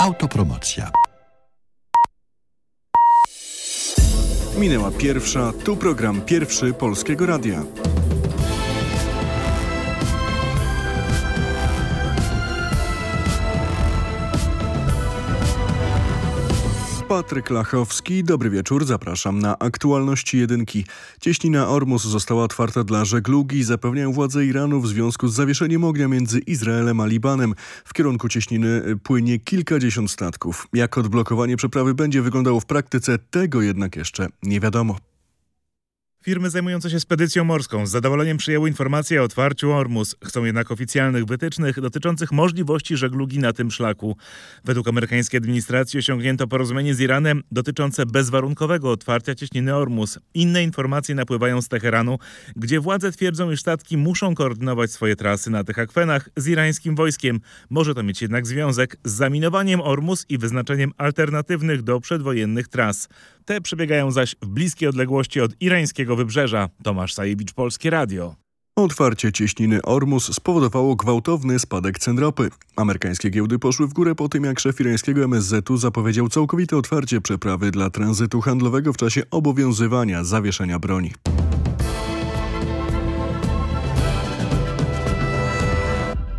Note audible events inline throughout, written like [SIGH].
Autopromocja. Minęła pierwsza, tu program pierwszy Polskiego Radia. Patryk Lachowski, dobry wieczór, zapraszam na aktualności jedynki. Cieśnina Ormus została otwarta dla żeglugi, zapewniają władze Iranu w związku z zawieszeniem ognia między Izraelem a Libanem. W kierunku cieśniny płynie kilkadziesiąt statków. Jak odblokowanie przeprawy będzie wyglądało w praktyce, tego jednak jeszcze nie wiadomo. Firmy zajmujące się spedycją morską z zadowoleniem przyjęły informację o otwarciu Ormus. Chcą jednak oficjalnych wytycznych dotyczących możliwości żeglugi na tym szlaku. Według amerykańskiej administracji osiągnięto porozumienie z Iranem dotyczące bezwarunkowego otwarcia cieśniny Ormus. Inne informacje napływają z Teheranu, gdzie władze twierdzą, iż statki muszą koordynować swoje trasy na tych akwenach z irańskim wojskiem. Może to mieć jednak związek z zaminowaniem Ormus i wyznaczeniem alternatywnych do przedwojennych tras. Te przebiegają zaś w bliskiej odległości od irańskiego wybrzeża. Tomasz Sajewicz, Polskie Radio. Otwarcie cieśniny Ormus spowodowało gwałtowny spadek cen ropy. Amerykańskie giełdy poszły w górę po tym, jak szef irańskiego MSZ-u zapowiedział całkowite otwarcie przeprawy dla tranzytu handlowego w czasie obowiązywania zawieszenia broni.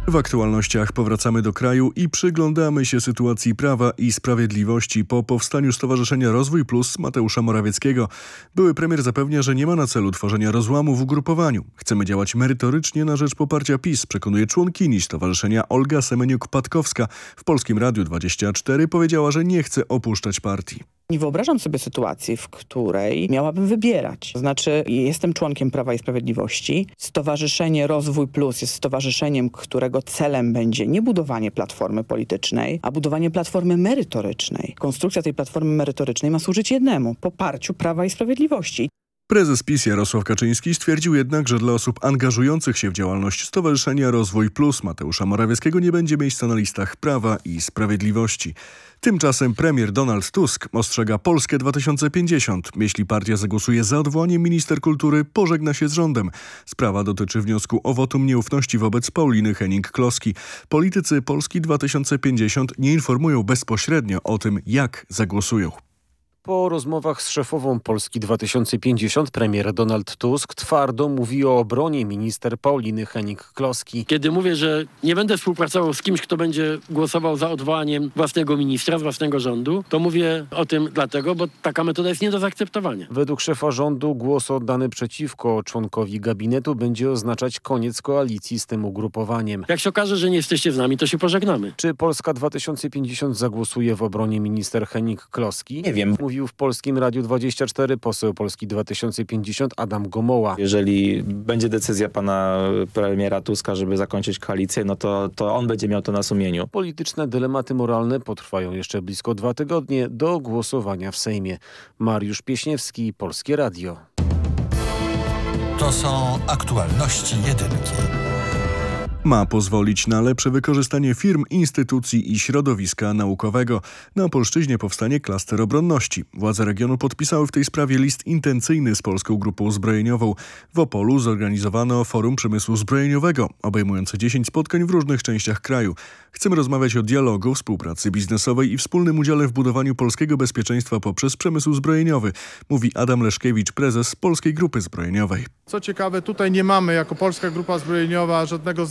W aktualnościach powracamy do kraju i przyglądamy się sytuacji prawa i sprawiedliwości po powstaniu Stowarzyszenia Rozwój Plus Mateusza Morawieckiego. Były premier zapewnia, że nie ma na celu tworzenia rozłamu w ugrupowaniu. Chcemy działać merytorycznie na rzecz poparcia PiS, przekonuje członkini stowarzyszenia Olga Semeniuk-Patkowska. W Polskim Radiu 24 powiedziała, że nie chce opuszczać partii. Nie wyobrażam sobie sytuacji, w której miałabym wybierać. To znaczy, jestem członkiem Prawa i Sprawiedliwości. Stowarzyszenie Rozwój Plus jest stowarzyszeniem, którego celem będzie nie budowanie platformy politycznej, a budowanie platformy merytorycznej. Konstrukcja tej platformy merytorycznej ma służyć jednemu – poparciu Prawa i Sprawiedliwości. Prezes PiS Jarosław Kaczyński stwierdził jednak, że dla osób angażujących się w działalność Stowarzyszenia Rozwój Plus Mateusza Morawieckiego nie będzie miejsca na listach Prawa i Sprawiedliwości. Tymczasem premier Donald Tusk ostrzega Polskę 2050. Jeśli partia zagłosuje za odwołaniem minister kultury, pożegna się z rządem. Sprawa dotyczy wniosku o wotum nieufności wobec Pauliny Henning-Kloski. Politycy Polski 2050 nie informują bezpośrednio o tym, jak zagłosują. Po rozmowach z szefową Polski 2050 premier Donald Tusk twardo mówi o obronie minister Pauliny Henik-Kloski. Kiedy mówię, że nie będę współpracował z kimś, kto będzie głosował za odwołaniem własnego ministra z własnego rządu, to mówię o tym dlatego, bo taka metoda jest nie do zaakceptowania. Według szefa rządu głos oddany przeciwko członkowi gabinetu będzie oznaczać koniec koalicji z tym ugrupowaniem. Jak się okaże, że nie jesteście z nami, to się pożegnamy. Czy Polska 2050 zagłosuje w obronie minister Henik-Kloski? Nie wiem. Mówił w Polskim Radiu 24 poseł Polski 2050 Adam Gomoła. Jeżeli będzie decyzja pana premiera Tuska, żeby zakończyć koalicję, no to, to on będzie miał to na sumieniu. Polityczne dylematy moralne potrwają jeszcze blisko dwa tygodnie do głosowania w Sejmie. Mariusz Pieśniewski, Polskie Radio. To są aktualności jedynki ma pozwolić na lepsze wykorzystanie firm, instytucji i środowiska naukowego. Na Polszczyźnie powstanie klaster obronności. Władze regionu podpisały w tej sprawie list intencyjny z Polską Grupą Zbrojeniową. W Opolu zorganizowano forum przemysłu zbrojeniowego, obejmujące 10 spotkań w różnych częściach kraju. Chcemy rozmawiać o dialogu, współpracy biznesowej i wspólnym udziale w budowaniu polskiego bezpieczeństwa poprzez przemysł zbrojeniowy, mówi Adam Leszkiewicz, prezes Polskiej Grupy Zbrojeniowej. Co ciekawe, tutaj nie mamy jako Polska Grupa Zbrojeniowa żadnego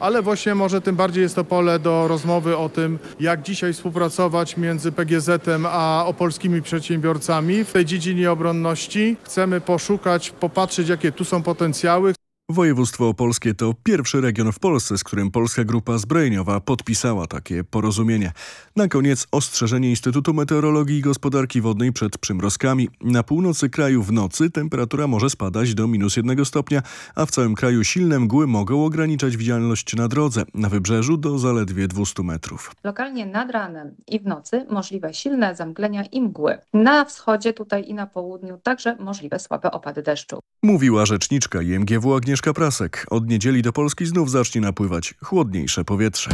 ale właśnie może tym bardziej jest to pole do rozmowy o tym, jak dzisiaj współpracować między PGZ-em a opolskimi przedsiębiorcami w tej dziedzinie obronności. Chcemy poszukać, popatrzeć, jakie tu są potencjały. Województwo opolskie to pierwszy region w Polsce, z którym Polska Grupa Zbrojeniowa podpisała takie porozumienie. Na koniec ostrzeżenie Instytutu Meteorologii i Gospodarki Wodnej przed przymrozkami. Na północy kraju w nocy temperatura może spadać do minus jednego stopnia, a w całym kraju silne mgły mogą ograniczać widzialność na drodze. Na wybrzeżu do zaledwie 200 metrów. Lokalnie nad ranem i w nocy możliwe silne zamglenia i mgły. Na wschodzie tutaj i na południu także możliwe słabe opady deszczu. Mówiła rzeczniczka IMGW Agnieszka Prasek. Od niedzieli do Polski znów zacznie napływać chłodniejsze powietrze.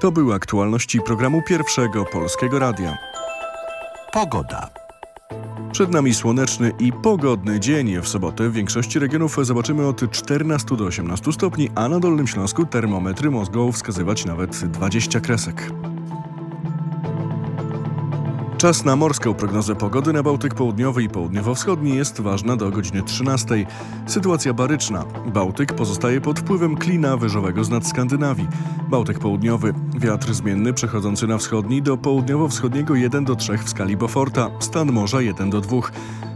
To były aktualności programu Pierwszego Polskiego Radia. Pogoda. Przed nami słoneczny i pogodny dzień. W sobotę w większości regionów zobaczymy od 14 do 18 stopni, a na Dolnym Śląsku termometry mogą wskazywać nawet 20 kresek. Czas na morską prognozę pogody na Bałtyk Południowy i Południowo-Wschodni jest ważna do godziny 13. Sytuacja baryczna. Bałtyk pozostaje pod wpływem klina wyżowego z nad Skandynawii. Bałtyk Południowy. Wiatr zmienny przechodzący na wschodni do południowo-wschodniego 1 do 3 w skali Beauforta. Stan morza 1 do 2.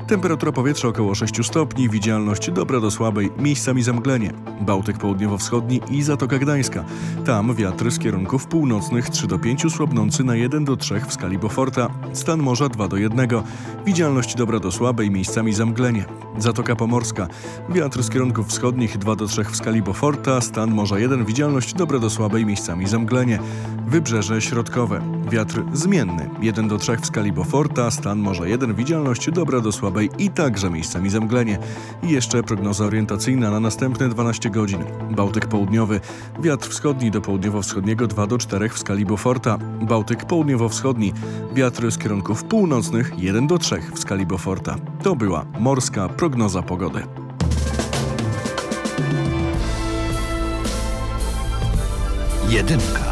Temperatura powietrza około 6 stopni, widzialność dobra do słabej, miejscami zamglenie. Bałtyk południowo-wschodni i Zatoka Gdańska. Tam wiatr z kierunków północnych 3 do 5 słabnący na 1 do 3 w skali Beauforta. Stan morza 2 do 1. Widzialność dobra do słabej, miejscami zamglenie. Zatoka Pomorska. Wiatr z kierunków wschodnich 2 do 3 w skali Beauforta. Stan morza 1. Widzialność dobra do słabej, miejscami zamglenie. Wybrzeże środkowe. Wiatr zmienny 1 do 3 w skali Beauforta. Stan morza 1. Widzialność dobra do słabej i także miejscami zamglenie. I jeszcze prognoza orientacyjna na następne 12 godzin. Bałtyk południowy. Wiatr wschodni do południowo-wschodniego 2 do 4 w skali Beauforta. Bałtyk południowo-wschodni. Wiatr z kierunków północnych 1 do 3 w skali Beauforta. To była morska prognoza pogody. Jedynka.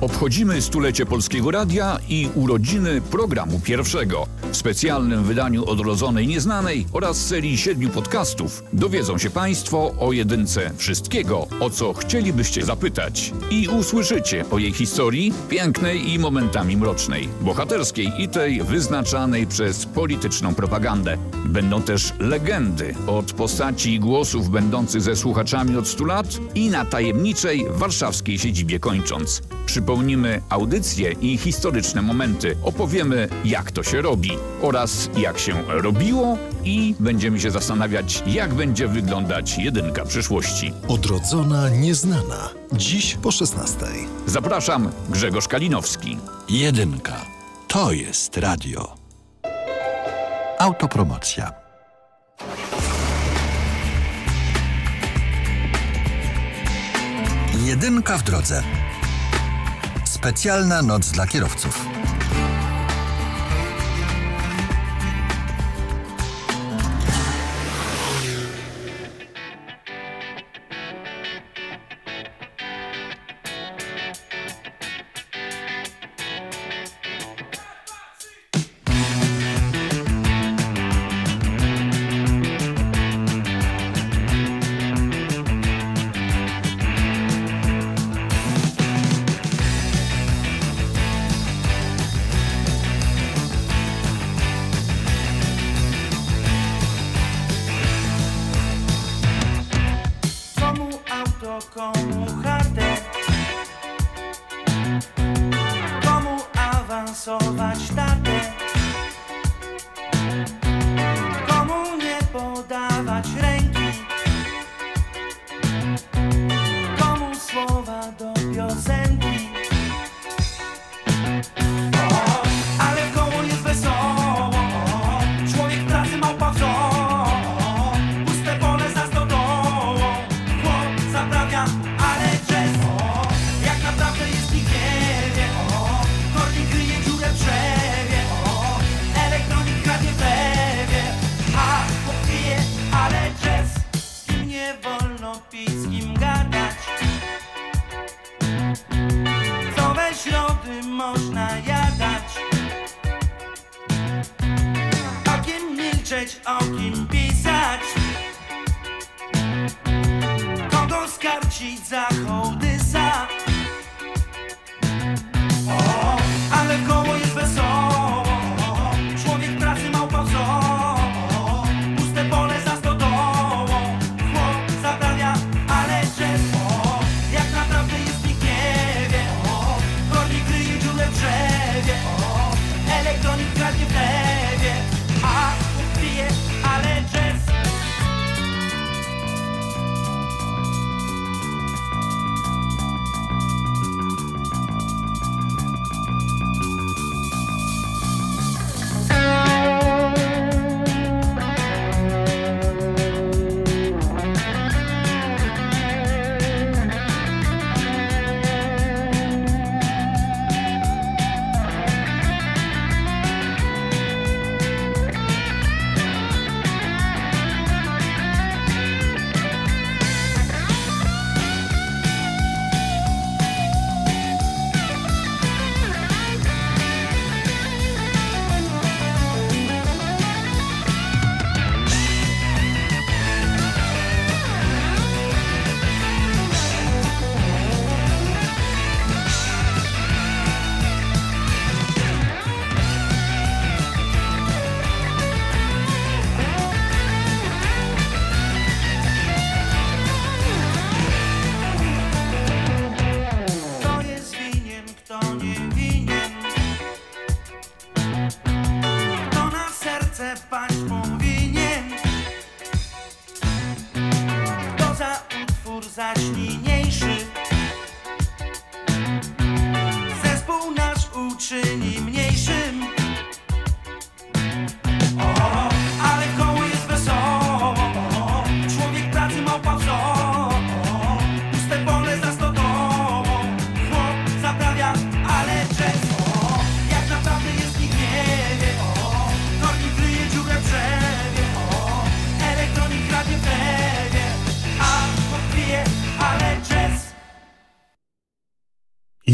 Obchodzimy stulecie Polskiego Radia i urodziny programu pierwszego. W specjalnym wydaniu Odrodzonej Nieznanej oraz serii siedmiu podcastów dowiedzą się Państwo o jedynce wszystkiego, o co chcielibyście zapytać. I usłyszycie o jej historii, pięknej i momentami mrocznej, bohaterskiej i tej wyznaczanej przez polityczną propagandę. Będą też legendy od postaci i głosów będących ze słuchaczami od 100 lat i na tajemniczej warszawskiej siedzibie kończąc. Przypomnimy audycje i historyczne momenty. Opowiemy, jak to się robi oraz jak się robiło i będziemy się zastanawiać, jak będzie wyglądać jedynka przyszłości. Odrodzona nieznana. Dziś po 16. Zapraszam, Grzegorz Kalinowski. Jedynka. To jest radio. Autopromocja. Jedynka w drodze. Specjalna noc dla kierowców.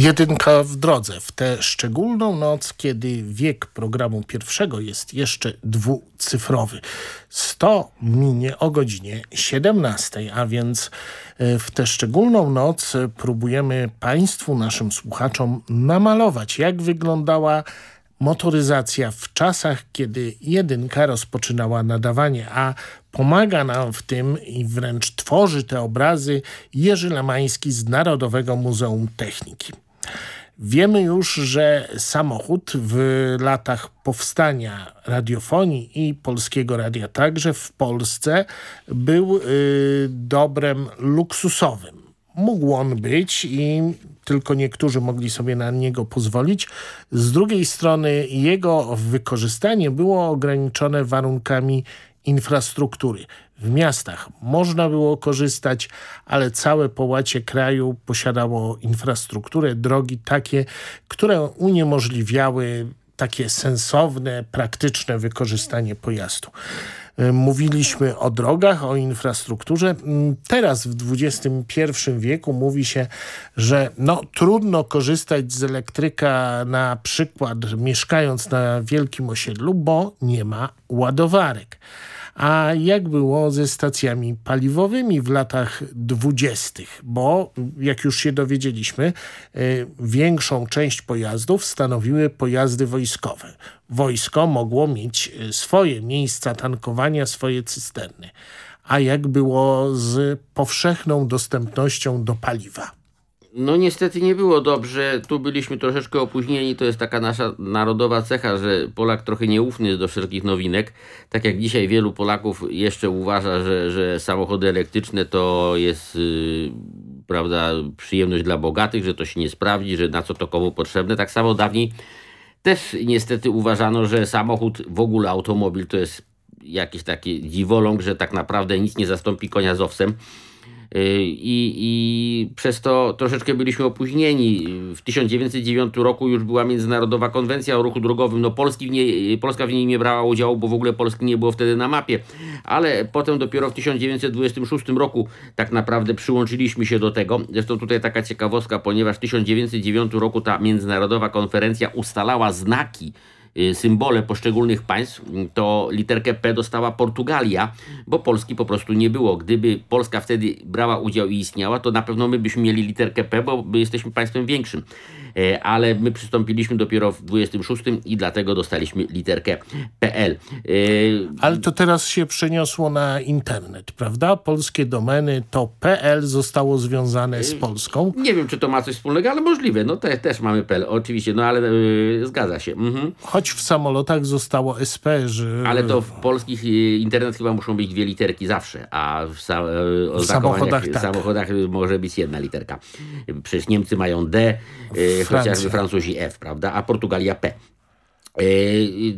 Jedynka w drodze w tę szczególną noc, kiedy wiek programu pierwszego jest jeszcze dwucyfrowy. 100 minie o godzinie 17, a więc e, w tę szczególną noc próbujemy Państwu, naszym słuchaczom namalować, jak wyglądała motoryzacja w czasach, kiedy jedynka rozpoczynała nadawanie, a pomaga nam w tym i wręcz tworzy te obrazy Jerzy Lemański z Narodowego Muzeum Techniki. Wiemy już, że samochód w latach powstania radiofonii i polskiego radia także w Polsce był y, dobrem luksusowym. Mógł on być i tylko niektórzy mogli sobie na niego pozwolić. Z drugiej strony jego wykorzystanie było ograniczone warunkami infrastruktury. W miastach można było korzystać, ale całe połacie kraju posiadało infrastrukturę, drogi takie, które uniemożliwiały takie sensowne, praktyczne wykorzystanie pojazdu. Mówiliśmy o drogach, o infrastrukturze. Teraz w XXI wieku mówi się, że no, trudno korzystać z elektryka na przykład mieszkając na wielkim osiedlu, bo nie ma ładowarek. A jak było ze stacjami paliwowymi w latach dwudziestych? Bo jak już się dowiedzieliśmy, y, większą część pojazdów stanowiły pojazdy wojskowe. Wojsko mogło mieć y, swoje miejsca tankowania, swoje cysterny. A jak było z powszechną dostępnością do paliwa? No niestety nie było dobrze. Tu byliśmy troszeczkę opóźnieni. To jest taka nasza narodowa cecha, że Polak trochę nieufny jest do wszelkich nowinek. Tak jak dzisiaj wielu Polaków jeszcze uważa, że, że samochody elektryczne to jest yy, prawda, przyjemność dla bogatych, że to się nie sprawdzi, że na co to komu potrzebne. Tak samo dawniej też niestety uważano, że samochód, w ogóle automobil to jest jakiś taki dziwoląg, że tak naprawdę nic nie zastąpi konia z owsem. I, I przez to troszeczkę byliśmy opóźnieni. W 1909 roku już była Międzynarodowa Konwencja o ruchu drogowym. No Polski w niej, Polska w niej nie brała udziału, bo w ogóle Polski nie było wtedy na mapie. Ale potem dopiero w 1926 roku tak naprawdę przyłączyliśmy się do tego. Zresztą tutaj taka ciekawostka, ponieważ w 1909 roku ta Międzynarodowa Konferencja ustalała znaki Y, symbole poszczególnych państw, to literkę P dostała Portugalia, bo Polski po prostu nie było. Gdyby Polska wtedy brała udział i istniała, to na pewno my byśmy mieli literkę P, bo my jesteśmy państwem większym. E, ale my przystąpiliśmy dopiero w 26 i dlatego dostaliśmy literkę PL. E, ale to teraz się przeniosło na internet, prawda? Polskie domeny to PL zostało związane z Polską. Nie wiem, czy to ma coś wspólnego, ale możliwe. No te, też mamy PL, oczywiście, no ale yy, zgadza się. Mhm. Choć w samolotach zostało SP, że... Ale to w polskich internet chyba muszą być dwie literki zawsze, a w, sa w samochodach, tak. samochodach może być jedna literka. Przecież Niemcy mają D, chociażby Francuzi F, prawda, a Portugalia P. E,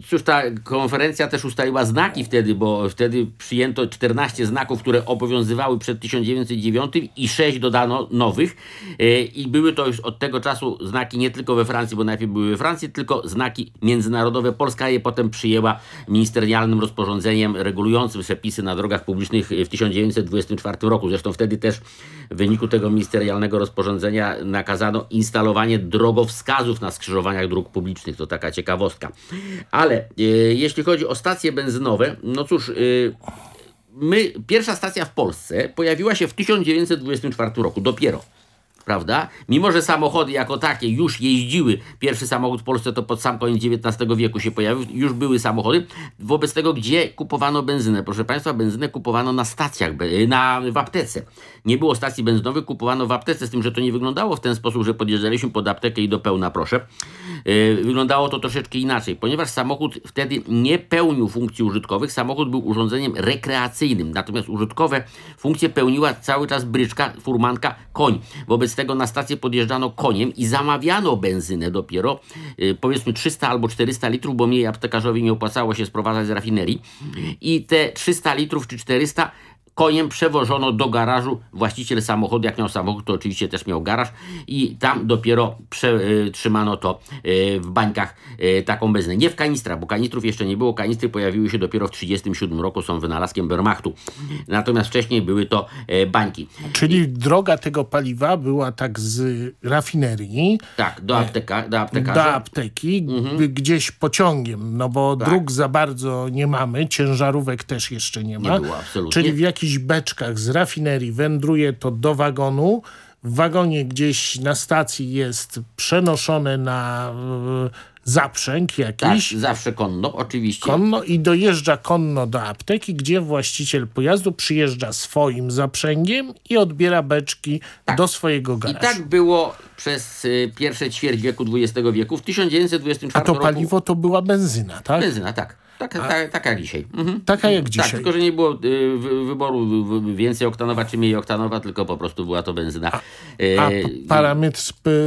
cóż, ta konferencja też ustaliła znaki wtedy, bo wtedy przyjęto 14 znaków, które obowiązywały przed 1909 i 6 dodano nowych. E, I były to już od tego czasu znaki nie tylko we Francji, bo najpierw były we Francji, tylko znaki międzynarodowe. Polska je potem przyjęła ministerialnym rozporządzeniem regulującym przepisy na drogach publicznych w 1924 roku. Zresztą wtedy też w wyniku tego ministerialnego rozporządzenia nakazano instalowanie drogowskazów na skrzyżowaniach dróg publicznych. To taka ciekawostka. Ale e, jeśli chodzi o stacje benzynowe, no cóż, e, my, pierwsza stacja w Polsce pojawiła się w 1924 roku, dopiero. prawda? Mimo, że samochody jako takie już jeździły, pierwszy samochód w Polsce to pod sam koniec XIX wieku się pojawił, już były samochody, wobec tego, gdzie kupowano benzynę? Proszę Państwa, benzynę kupowano na stacjach, na, w aptece. Nie było stacji benzynowych, kupowano w aptece, z tym, że to nie wyglądało w ten sposób, że podjeżdżaliśmy pod aptekę i do pełna proszę. Yy, Wyglądało to troszeczkę inaczej, ponieważ samochód wtedy nie pełnił funkcji użytkowych, samochód był urządzeniem rekreacyjnym, natomiast użytkowe funkcje pełniła cały czas bryczka, furmanka, koń. Wobec tego na stację podjeżdżano koniem i zamawiano benzynę dopiero, yy, powiedzmy 300 albo 400 litrów, bo mniej aptekarzowi nie opłacało się sprowadzać z rafinerii i te 300 litrów czy 400 koniem przewożono do garażu. Właściciel samochodu, jak miał samochód, to oczywiście też miał garaż i tam dopiero trzymano to e, w bańkach e, taką benzynę. Nie w kanistrach, bo kanistrów jeszcze nie było. Kanistry pojawiły się dopiero w 1937 roku, są wynalazkiem Wehrmachtu. Natomiast wcześniej były to e, bańki. Czyli droga tego paliwa była tak z rafinerii Tak, do, apteka, do aptekarza. do apteki, g- gdzieś pociągiem, no bo Tak. dróg za bardzo nie mamy, ciężarówek też jeszcze nie ma. Nie było, absolutnie. Czyli w jakichś beczkach z rafinerii wędruje to do wagonu, w wagonie gdzieś na stacji jest przenoszone na e, zaprzęg Tak, jakiś, zawsze konno, oczywiście. konno i dojeżdża konno do apteki, gdzie właściciel pojazdu przyjeżdża swoim zaprzęgiem i odbiera beczki do swojego I garażu. tak było przez y, pierwsze ćwierć wieku XX wieku. W 1924 A to roku... paliwo to była benzyna, tak? Benzyna, tak. Tak, tak, tak jak dzisiaj. Mhm. Taka jak Tak, dzisiaj. tylko że nie było y, wy- wyboru więcej oktanowa czy mniej oktanowa, tylko po prostu była to benzyna. Y, A parametr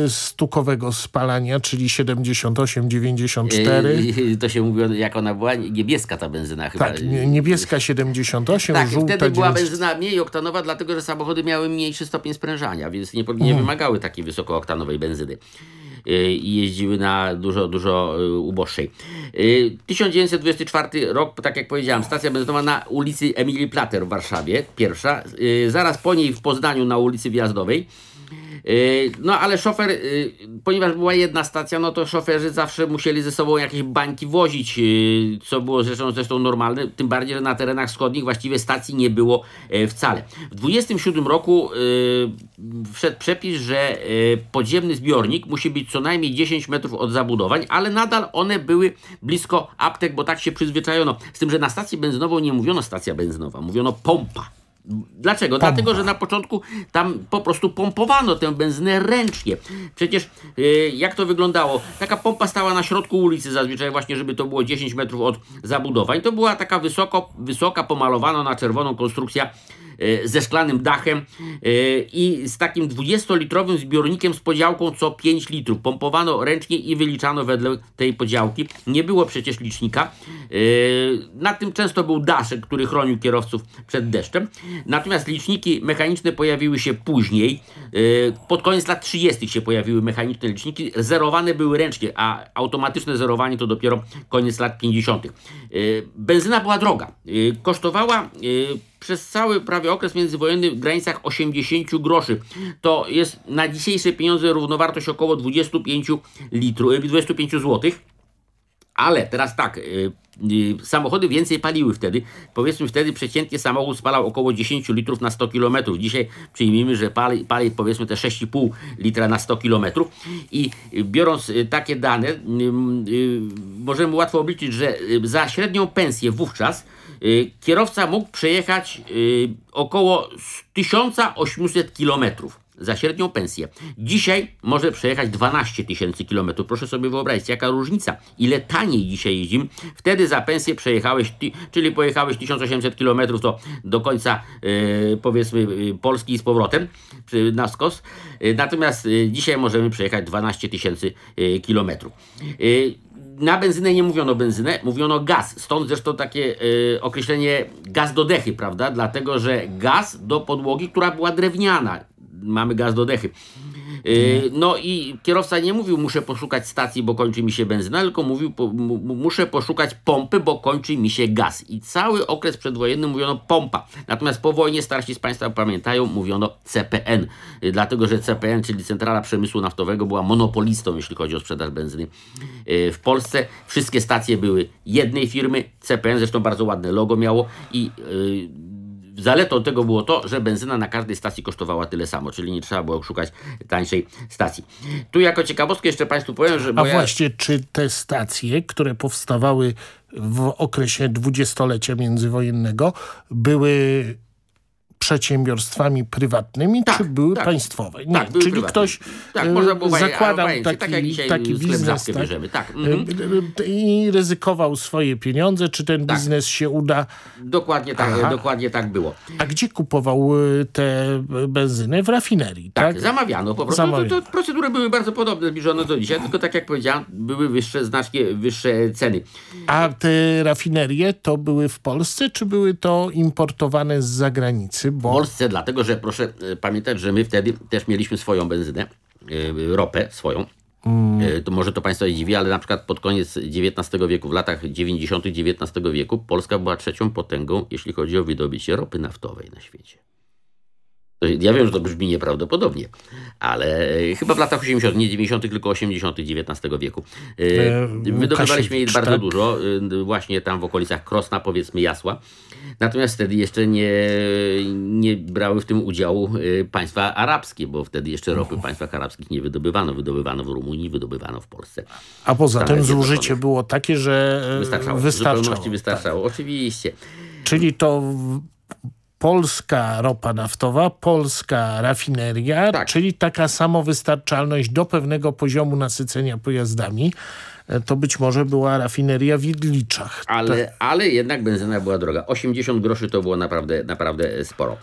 stukowego spalania, czyli 78, 94. y, to się mówiło, jak ona była niebieska ta benzyna chyba. tak, nie- niebieska 78, Tak, i żółta wtedy była 90. benzyna mniej oktanowa, dlatego że samochody miały mniejszy stopień sprężania, więc nie, nie Mhm. wymagały takiej wysokooktanowej benzyny. Y, I jeździły na dużo, dużo y, uboższej. Y, 1924 rok, tak jak powiedziałem, stacja benzynowa na ulicy Emilii Plater w Warszawie, pierwsza. Y, Zaraz po niej w Poznaniu na ulicy Wjazdowej. Yy, No ale szofer, yy, ponieważ była jedna stacja, no to szoferzy zawsze musieli ze sobą jakieś bańki wozić, yy, co było zresztą, zresztą normalne, tym bardziej, że na terenach wschodnich właściwie stacji nie było e, wcale. W 27 roku wszedł przepis, że e, podziemny zbiornik musi być co najmniej 10 metrów od zabudowań, ale nadal one były blisko aptek, bo tak się przyzwyczajono. Z tym, że na stacji benzynową nie mówiono stacja benzynowa, mówiono pompa. Dlaczego? Dlatego, że na początku tam po prostu pompowano tę benzynę ręcznie. Przecież e, jak to wyglądało? Taka pompa stała na środku ulicy zazwyczaj właśnie, żeby to było 10 metrów od zabudowań. To była taka wysoko, wysoka, pomalowana na czerwoną konstrukcja ze szklanym dachem e, i z takim 20-litrowym zbiornikiem z podziałką co 5 litrów. Pompowano ręcznie i wyliczano wedle tej podziałki. Nie było przecież licznika. E, Na tym często był daszek, który chronił kierowców przed deszczem. Natomiast liczniki mechaniczne pojawiły się później. E, Pod koniec lat 30. się pojawiły mechaniczne liczniki. Zerowane były ręcznie, a automatyczne zerowanie to dopiero koniec lat 50. E, Benzyna była droga. E, Kosztowała e, przez cały prawie okres międzywojenny w granicach 80 groszy. To jest na dzisiejsze pieniądze równowartość około 25 litrów, 25 złotych. Ale teraz tak, y, y, samochody więcej paliły wtedy. Powiedzmy wtedy przeciętnie samochód spalał około 10 litrów na 100 km. Dzisiaj przyjmijmy, że pali, pali powiedzmy te 6,5 litra na 100 km. I y, biorąc y, takie dane, y, y, możemy łatwo obliczyć, że y, za średnią pensję wówczas y, kierowca mógł przejechać y, około 1800 kilometrów za średnią pensję. Dzisiaj może przejechać 12 tysięcy kilometrów. Proszę sobie wyobrazić, jaka różnica. Ile taniej dzisiaj jeździmy. Wtedy za pensję przejechałeś, czyli pojechałeś 1800 kilometrów to do końca e, powiedzmy e, Polski i z powrotem przy- na skos. E, natomiast e, dzisiaj możemy przejechać 12 tysięcy kilometrów. Na benzynę nie mówiono benzynę, mówiono gaz. Stąd zresztą takie e, określenie gaz do dechy, prawda? Dlatego, że gaz do podłogi, która była drewniana. Mamy gaz do dechy. E, no i kierowca nie mówił, muszę poszukać stacji, bo kończy mi się benzyna, tylko mówił, po, mu- mu- muszę poszukać pompy, bo kończy mi się gaz. I cały okres przedwojenny mówiono pompa. Natomiast po wojnie starsi z Państwa pamiętają, mówiono CPN. E, Dlatego, że CPN, czyli Centrala Przemysłu Naftowego, była monopolistą, jeśli chodzi o sprzedaż benzyny e, w Polsce. Wszystkie stacje były jednej firmy, CPN, zresztą bardzo ładne logo miało i e, zaletą tego było to, że benzyna na każdej stacji kosztowała tyle samo, czyli nie trzeba było szukać tańszej stacji. Tu jako ciekawostkę jeszcze Państwu powiem, że... A bo ja- właśnie, czy te stacje, które powstawały w okresie dwudziestolecia międzywojennego, były przedsiębiorstwami prywatnymi, czy były tak. państwowe? Nie, Tak, były czyli prywatne. ktoś Tak, e, można było zakładał obojętnie, taki, tak taki biznes tak, bierzemy, tak, mhm. i ryzykował swoje pieniądze, czy ten biznes się uda. Dokładnie tak, Aha. dokładnie tak było. A gdzie kupował e, te benzyny? W rafinerii, tak? Tak, zamawiano po prostu. Zamawiano. To, to procedury były bardzo podobne, zbliżone do dzisiaj, tylko tak jak powiedziałem, były wyższe, znacznie wyższe ceny. A te rafinerie to były w Polsce, czy były to importowane z zagranicy? Bo... W Polsce, dlatego że proszę e, pamiętać, że my wtedy też mieliśmy swoją benzynę, e, ropę swoją. E, To może to Państwa dziwi, ale na przykład pod koniec XIX wieku, w latach 90. XIX wieku, Polska była trzecią potęgą, jeśli chodzi o wydobycie ropy naftowej na świecie. Ja wiem, że to brzmi nieprawdopodobnie, ale e, chyba w latach 80., nie 90., tylko 80. XIX wieku. E, E, Wydobywaliśmy jej bardzo tak? dużo, e, właśnie tam w okolicach Krosna, powiedzmy Jasła. Natomiast wtedy jeszcze nie, nie brały w tym udziału państwa arabskie, bo wtedy jeszcze ropy w państwach arabskich nie wydobywano. Wydobywano w Rumunii, wydobywano w Polsce. A poza tym zużycie było takie, że e, Wystarczało. W wystarczało. zupełności wystarczało. Oczywiście. Czyli to polska ropa naftowa, polska rafineria, Tak. czyli taka samowystarczalność do pewnego poziomu nasycenia pojazdami. E, To być może była rafineria w Idliczach. Ale, ale jednak benzyna była droga. 80 groszy to było naprawdę, naprawdę sporo.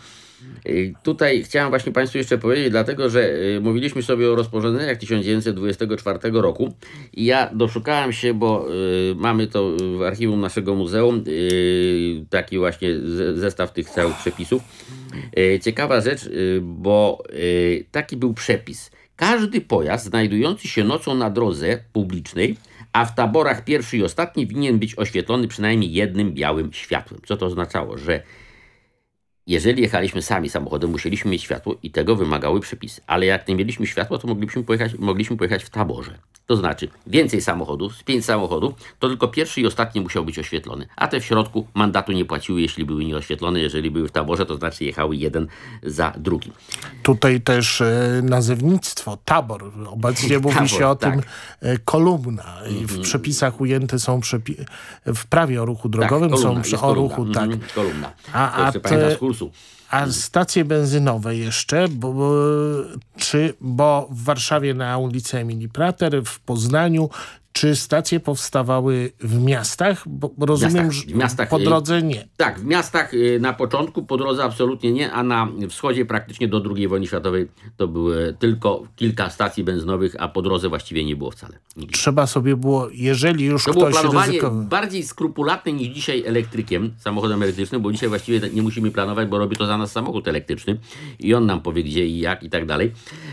Tutaj chciałem właśnie Państwu jeszcze powiedzieć, dlatego że y, mówiliśmy sobie o rozporządzeniach 1924 roku i ja doszukałem się, bo y, mamy to w archiwum naszego muzeum, y, taki właśnie ze- zestaw tych całych przepisów. Ciekawa rzecz, bo taki był przepis. Każdy pojazd znajdujący się nocą na drodze publicznej, a w taborach pierwszy i ostatni winien być oświetlony przynajmniej jednym białym światłem. Co to oznaczało? Że jeżeli jechaliśmy sami samochodem, musieliśmy mieć światło i tego wymagały przepisy. Ale jak nie mieliśmy światła, to mogliśmy pojechać, mogliśmy pojechać w taborze. To znaczy więcej samochodów, z pięć samochodów, to tylko pierwszy i ostatni musiał być oświetlony. A te w środku mandatu nie płaciły, jeśli były nieoświetlone. Jeżeli były w taborze, to znaczy jechały jeden za drugim. Tutaj też e, nazewnictwo, tabor. Obecnie [LAUGHS] mówi Tabor, się o tak. tym e, kolumna. I w przepisach ujęte są przepi- w prawie o ruchu drogowym tak, kolumna, są przy, o kolumna. ruchu, tak. Mhm, kolumna. A- a te- pamiętam z kursu. A stacje benzynowe jeszcze, bo, bo, czy, bo w Warszawie na ulicy Emilii Prater, w Poznaniu, czy stacje powstawały w miastach? Bo rozumiem, miastach, że w miastach, po y, drodze nie. Tak, w miastach y, na początku, po drodze absolutnie nie, a na wschodzie praktycznie do II wojny światowej to były tylko kilka stacji benzynowych, a po drodze właściwie nie było wcale. Nigdzie. Trzeba sobie było, jeżeli już To było ktoś planowanie ryzykował. bardziej skrupulatne niż dzisiaj elektrykiem, samochodem elektrycznym, bo dzisiaj właściwie nie musimy planować, bo robi to za nas samochód elektryczny i on nam powie gdzie i jak i tak dalej.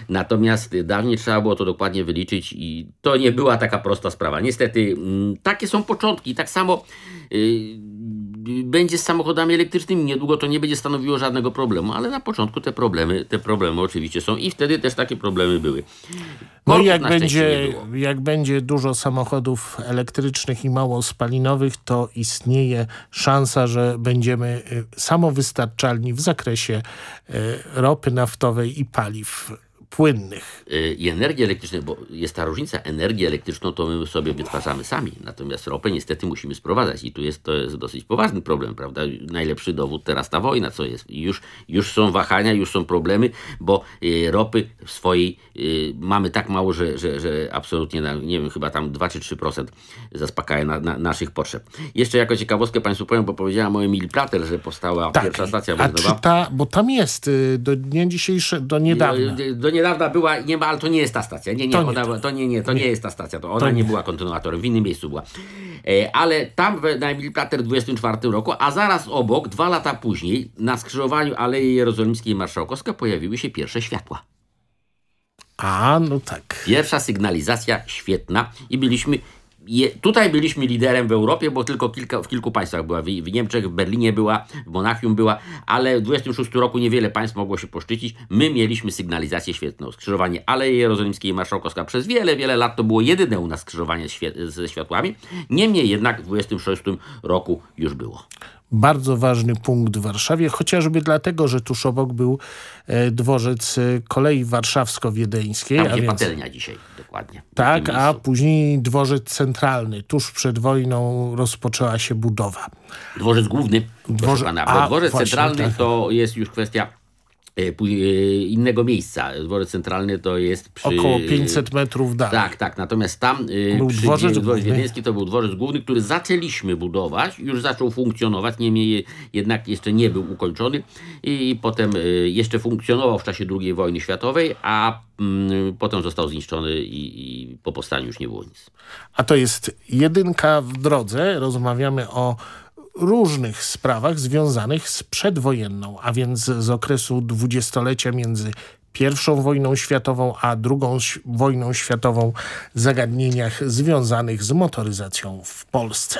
Natomiast dawniej trzeba było to dokładnie wyliczyć i to nie była taka prosta sprawa. Niestety mm, takie są początki. Tak samo y, będzie z samochodami elektrycznymi. Niedługo to nie będzie stanowiło żadnego problemu, ale na początku te problemy, te problemy oczywiście są i wtedy też takie problemy były. No i jak będzie, jak będzie dużo samochodów elektrycznych i mało spalinowych, to istnieje szansa, że będziemy y, samowystarczalni w zakresie y, ropy naftowej i paliw płynnych. Y, i energii elektrycznej, bo jest ta różnica, energię elektryczną to my sobie wytwarzamy sami, natomiast ropę niestety musimy sprowadzać i tu jest to jest dosyć poważny problem, prawda? Najlepszy dowód teraz ta wojna, co jest. Już, już są wahania, już są problemy, bo y, ropy swojej y, mamy tak mało, że, że, że absolutnie, nie wiem, chyba tam 2 czy 3% zaspokaja na, na, naszych potrzeb. Jeszcze jako ciekawostkę Państwu powiem, bo powiedziałam o Emil Plater, że powstała pierwsza stacja Tak. A benzynowa. czy ta, bo tam jest do dnia dzisiejszego, do niedawna. Do, do niedawna była, nie ma, ale to nie jest ta stacja. Nie, nie, To nie ona, to, nie, nie, to nie jest ta stacja. To ona To nie. nie. była kontynuatorem, w innym miejscu była. E, ale tam w, na Emilii Plater w 24 roku, a zaraz obok, dwa lata później, na skrzyżowaniu Alei Jerozolimskiej i Marszałkowska pojawiły się pierwsze światła. A, no tak. Pierwsza sygnalizacja świetna i byliśmy. Je, tutaj byliśmy liderem w Europie, bo tylko kilka, w kilku państwach była. W, w Niemczech, w Berlinie była, w Monachium była, ale w 26 roku niewiele państw mogło się poszczycić. My mieliśmy sygnalizację świetną. Skrzyżowanie Alei Jerozolimskiej i Marszałkowska przez wiele, wiele lat to było jedyne u nas skrzyżowanie ze światłami. Niemniej jednak w 26 roku już było. Bardzo ważny punkt w Warszawie, chociażby dlatego, że tuż obok był e, dworzec e, kolei warszawsko-wiedeńskiej. Tam, gdzie patelnia dzisiaj, dokładnie. Tak, a później dworzec centralny. Tuż przed wojną rozpoczęła się budowa. Dworzec główny, Dworze- proszę pana, a, dworzec właśnie, centralny tak. to jest już kwestia innego miejsca. Dworzec centralny to jest przy... Około 500 metrów dalej. Tak, tak. Natomiast tam y, Był przy dworzec dworzec, wiedeński to był dworzec główny, który zaczęliśmy budować, już zaczął funkcjonować, niemniej jednak jeszcze nie był ukończony i potem jeszcze funkcjonował w czasie II wojny światowej, a mm, potem został zniszczony i, i po powstaniu już nie było nic. A to jest jedynka w drodze. Rozmawiamy o różnych sprawach związanych z przedwojenną, a więc z okresu dwudziestolecia między pierwszą wojną światową a ś- wojną światową, zagadnieniach związanych z motoryzacją w Polsce.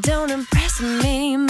don't impress me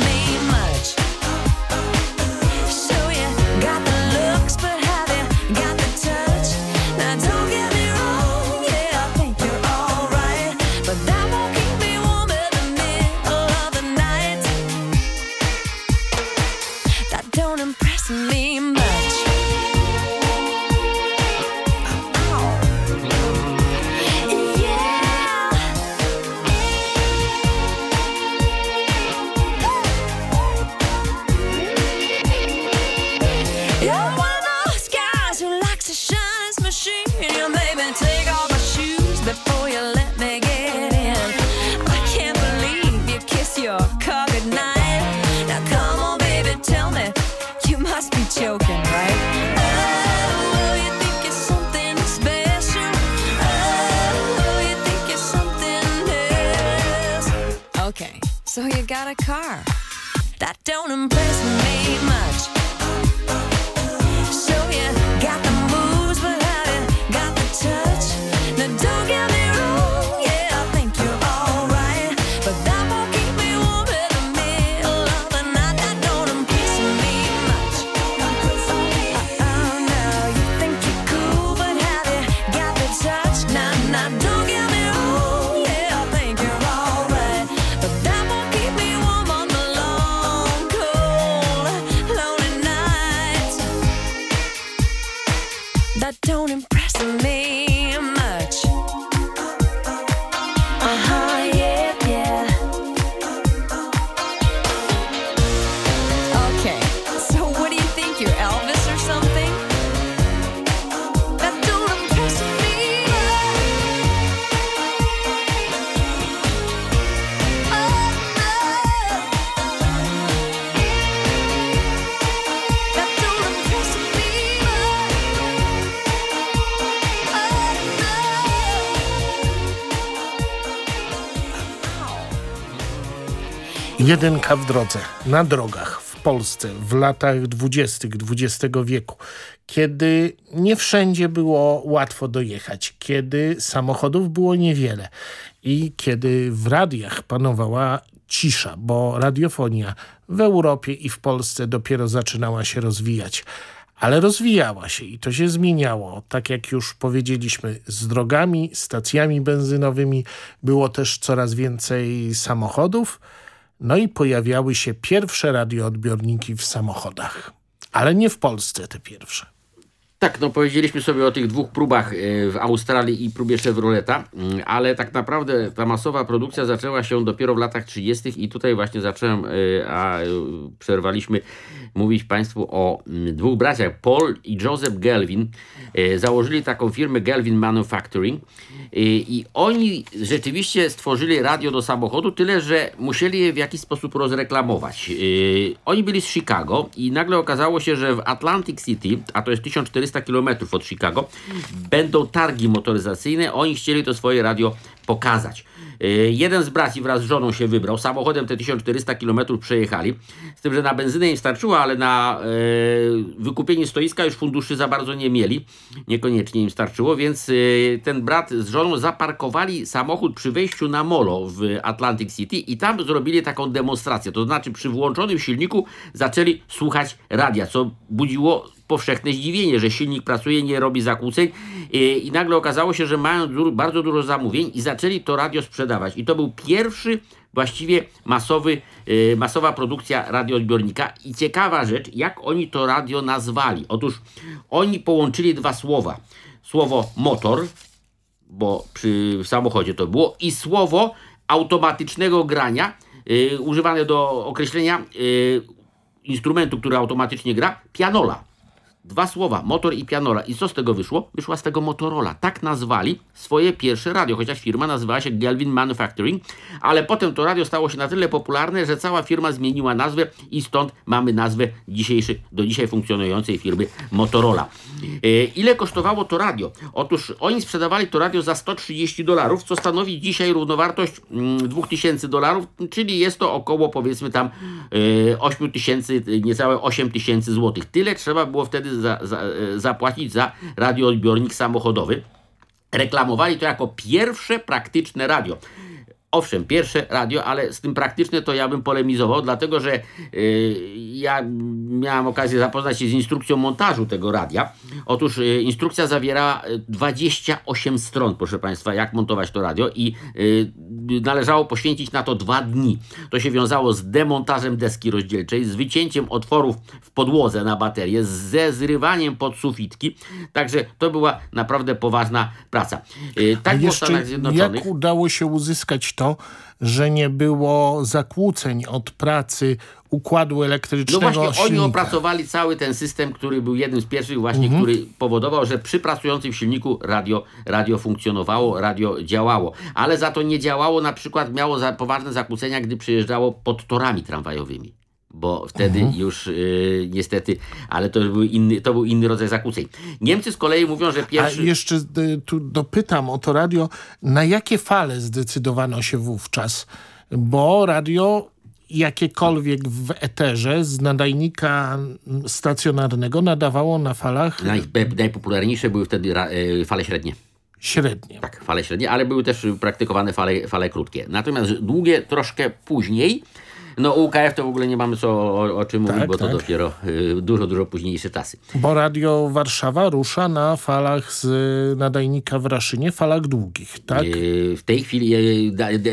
Jedynka w drodze, na drogach w Polsce w latach dwudziestych XX wieku, kiedy nie wszędzie było łatwo dojechać, kiedy samochodów było niewiele i kiedy w radiach panowała cisza, bo radiofonia w Europie i w Polsce dopiero zaczynała się rozwijać. Ale rozwijała się i to się zmieniało. Tak jak już powiedzieliśmy, z drogami, stacjami benzynowymi było też coraz więcej samochodów. No i pojawiały się pierwsze radioodbiorniki w samochodach. Ale nie w Polsce te pierwsze. Tak, no powiedzieliśmy sobie o tych dwóch próbach e, w Australii i próbie Chevroleta, mm, ale tak naprawdę ta masowa produkcja zaczęła się dopiero w latach 30. i tutaj właśnie zacząłem, e, a e, przerwaliśmy mówić Państwu o mm, dwóch braciach, Paul i Joseph Galvin. E, Założyli taką firmę Galvin Manufacturing i oni rzeczywiście stworzyli radio do samochodu, tyle że musieli je w jakiś sposób rozreklamować. Oni byli z Chicago i nagle okazało się, że w Atlantic City, a to jest 1400 km od Chicago, będą targi motoryzacyjne. Oni chcieli to swoje radio pokazać. E, Jeden z braci wraz z żoną się wybrał. Samochodem te 1400 km przejechali. Z tym, że na benzynę im starczyło, ale na e, wykupienie stoiska już funduszy za bardzo nie mieli. Niekoniecznie im starczyło, więc e, ten brat z żoną zaparkowali samochód przy wejściu na molo w Atlantic City i tam zrobili taką demonstrację. To znaczy przy włączonym silniku zaczęli słuchać radia, co budziło powszechne zdziwienie, że silnik pracuje, nie robi zakłóceń i, i nagle okazało się, że mają bardzo dużo zamówień i zaczęli to radio sprzedawać. I to był pierwszy właściwie masowy, e, masowa produkcja radioodbiornika i ciekawa rzecz, jak oni to radio nazwali. Otóż oni połączyli dwa słowa. Słowo motor, bo przy samochodzie to było, i słowo automatycznego grania, y, używane do określenia instrumentu, który automatycznie gra, pianola. Dwa słowa, motor i pianola. I co z tego wyszło? Wyszła z tego Motorola. Tak nazwali swoje pierwsze radio, chociaż firma nazywała się Galvin Manufacturing, ale potem to radio stało się na tyle popularne, że cała firma zmieniła nazwę i stąd mamy nazwę dzisiejszy, do dzisiaj funkcjonującej firmy Motorola. E, ile kosztowało to radio? Otóż oni sprzedawali to radio za 130 dolarów, co stanowi dzisiaj równowartość mm, 2000 dolarów, czyli jest to około powiedzmy tam e, 8 tysięcy, niecałe 8 tysięcy złotych. Tyle trzeba było wtedy za, za, e, zapłacić za radioodbiornik samochodowy. Reklamowali to jako pierwsze praktyczne radio. Owszem, pierwsze radio, ale z tym praktyczne to ja bym polemizował, dlatego że y, ja miałem okazję zapoznać się z instrukcją montażu tego radia. Otóż y, instrukcja zawierała y, 28 stron, proszę Państwa, jak montować to radio i y, należało poświęcić na to dwa dni. To się wiązało z demontażem deski rozdzielczej, z wycięciem otworów w podłodze na baterię, ze zrywaniem pod sufitki. Także to była naprawdę poważna praca. Y, A tak w jeszcze jak udało się uzyskać to, że nie było zakłóceń od pracy układu No elektrycznego właśnie, oni opracowali cały ten system, który był jednym z pierwszych właśnie, Mhm. który powodował, że przy pracującym silniku radio, radio funkcjonowało, radio działało. Ale za to nie działało, na przykład miało za, poważne zakłócenia, gdy przejeżdżało pod torami tramwajowymi. Bo wtedy Mhm. już y, niestety, ale to był, inny, to był inny rodzaj zakłóceń. Niemcy z kolei mówią, że A pierwszy... jeszcze y, tu dopytam o to radio, na jakie fale zdecydowano się wówczas? Bo radio jakiekolwiek w eterze z nadajnika stacjonarnego nadawało na falach Naj, najpopularniejsze były wtedy ra, y, fale średnie. średnie. Tak, fale średnie, ale były też praktykowane fale, fale krótkie. Natomiast długie troszkę później. No UKF to w ogóle nie mamy co o, o czym mówić, Tak, bo to tak. dopiero y, dużo, dużo późniejsze czasy. Bo radio Warszawa rusza na falach z y, nadajnika w Raszynie, falach długich, tak? Y, W tej chwili y, da- d-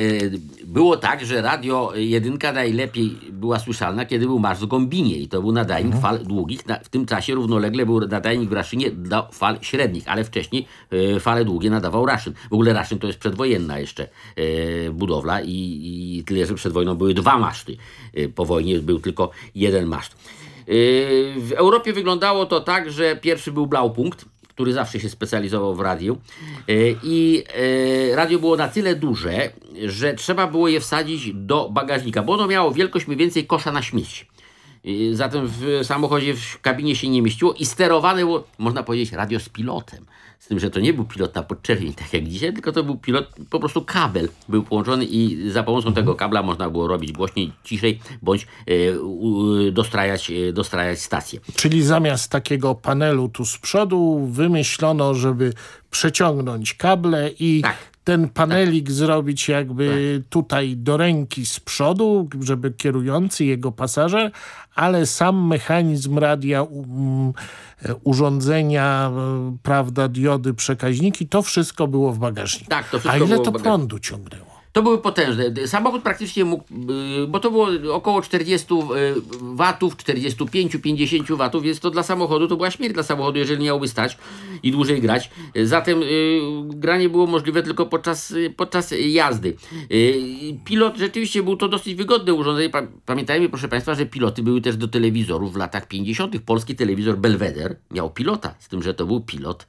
było tak, że radio jedynka najlepiej była słyszalna, kiedy był marsz w Gombinie i to był nadajnik Mhm. fal długich. Na, w tym czasie równolegle był nadajnik w Raszynie do fal średnich, ale wcześniej y, fale długie nadawał Raszyn. W ogóle Raszyn to jest przedwojenna jeszcze y, budowla i, i tyle, że przed wojną były dwa maszty. Y, po wojnie był tylko jeden maszt. Y, W Europie wyglądało to tak, że pierwszy był Blaupunkt, który zawsze się specjalizował w radiu. Y, I radio było na tyle duże, że trzeba było je wsadzić do bagażnika, bo ono miało wielkość mniej więcej kosza na śmieci. Zatem w samochodzie, w kabinie się nie mieściło i sterowane było, można powiedzieć, radio z pilotem. Z tym, że to nie był pilot na podczerwień, tak jak dzisiaj, tylko to był pilot, po prostu kabel był połączony i za pomocą tego kabla można było robić głośniej, ciszej, bądź e, dostrajać, e, dostrajać stację. Czyli zamiast takiego panelu tu z przodu wymyślono, żeby przeciągnąć kable i ten panelik zrobić jakby tutaj do ręki z przodu, żeby kierujący jego pasażer, ale sam mechanizm radia, um, urządzenia, e, prawda, diody, przekaźniki, to wszystko było w bagażniku. Tak, to A wszystko ile było w to prądu ciągnęło? To były potężne. Samochód praktycznie mógł, yy, bo to było około 40 yy, watów, 45-50 watów, więc to dla samochodu to była śmierć dla samochodu, jeżeli miałby stać i dłużej grać. Zatem yy, granie było możliwe tylko podczas, podczas jazdy. Pilot rzeczywiście był to dosyć wygodne urządzenie. Pa- Pamiętajmy, proszę Państwa, że piloty były też do telewizorów w latach 50. Polski telewizor Belweder miał pilota, z tym, że to był pilot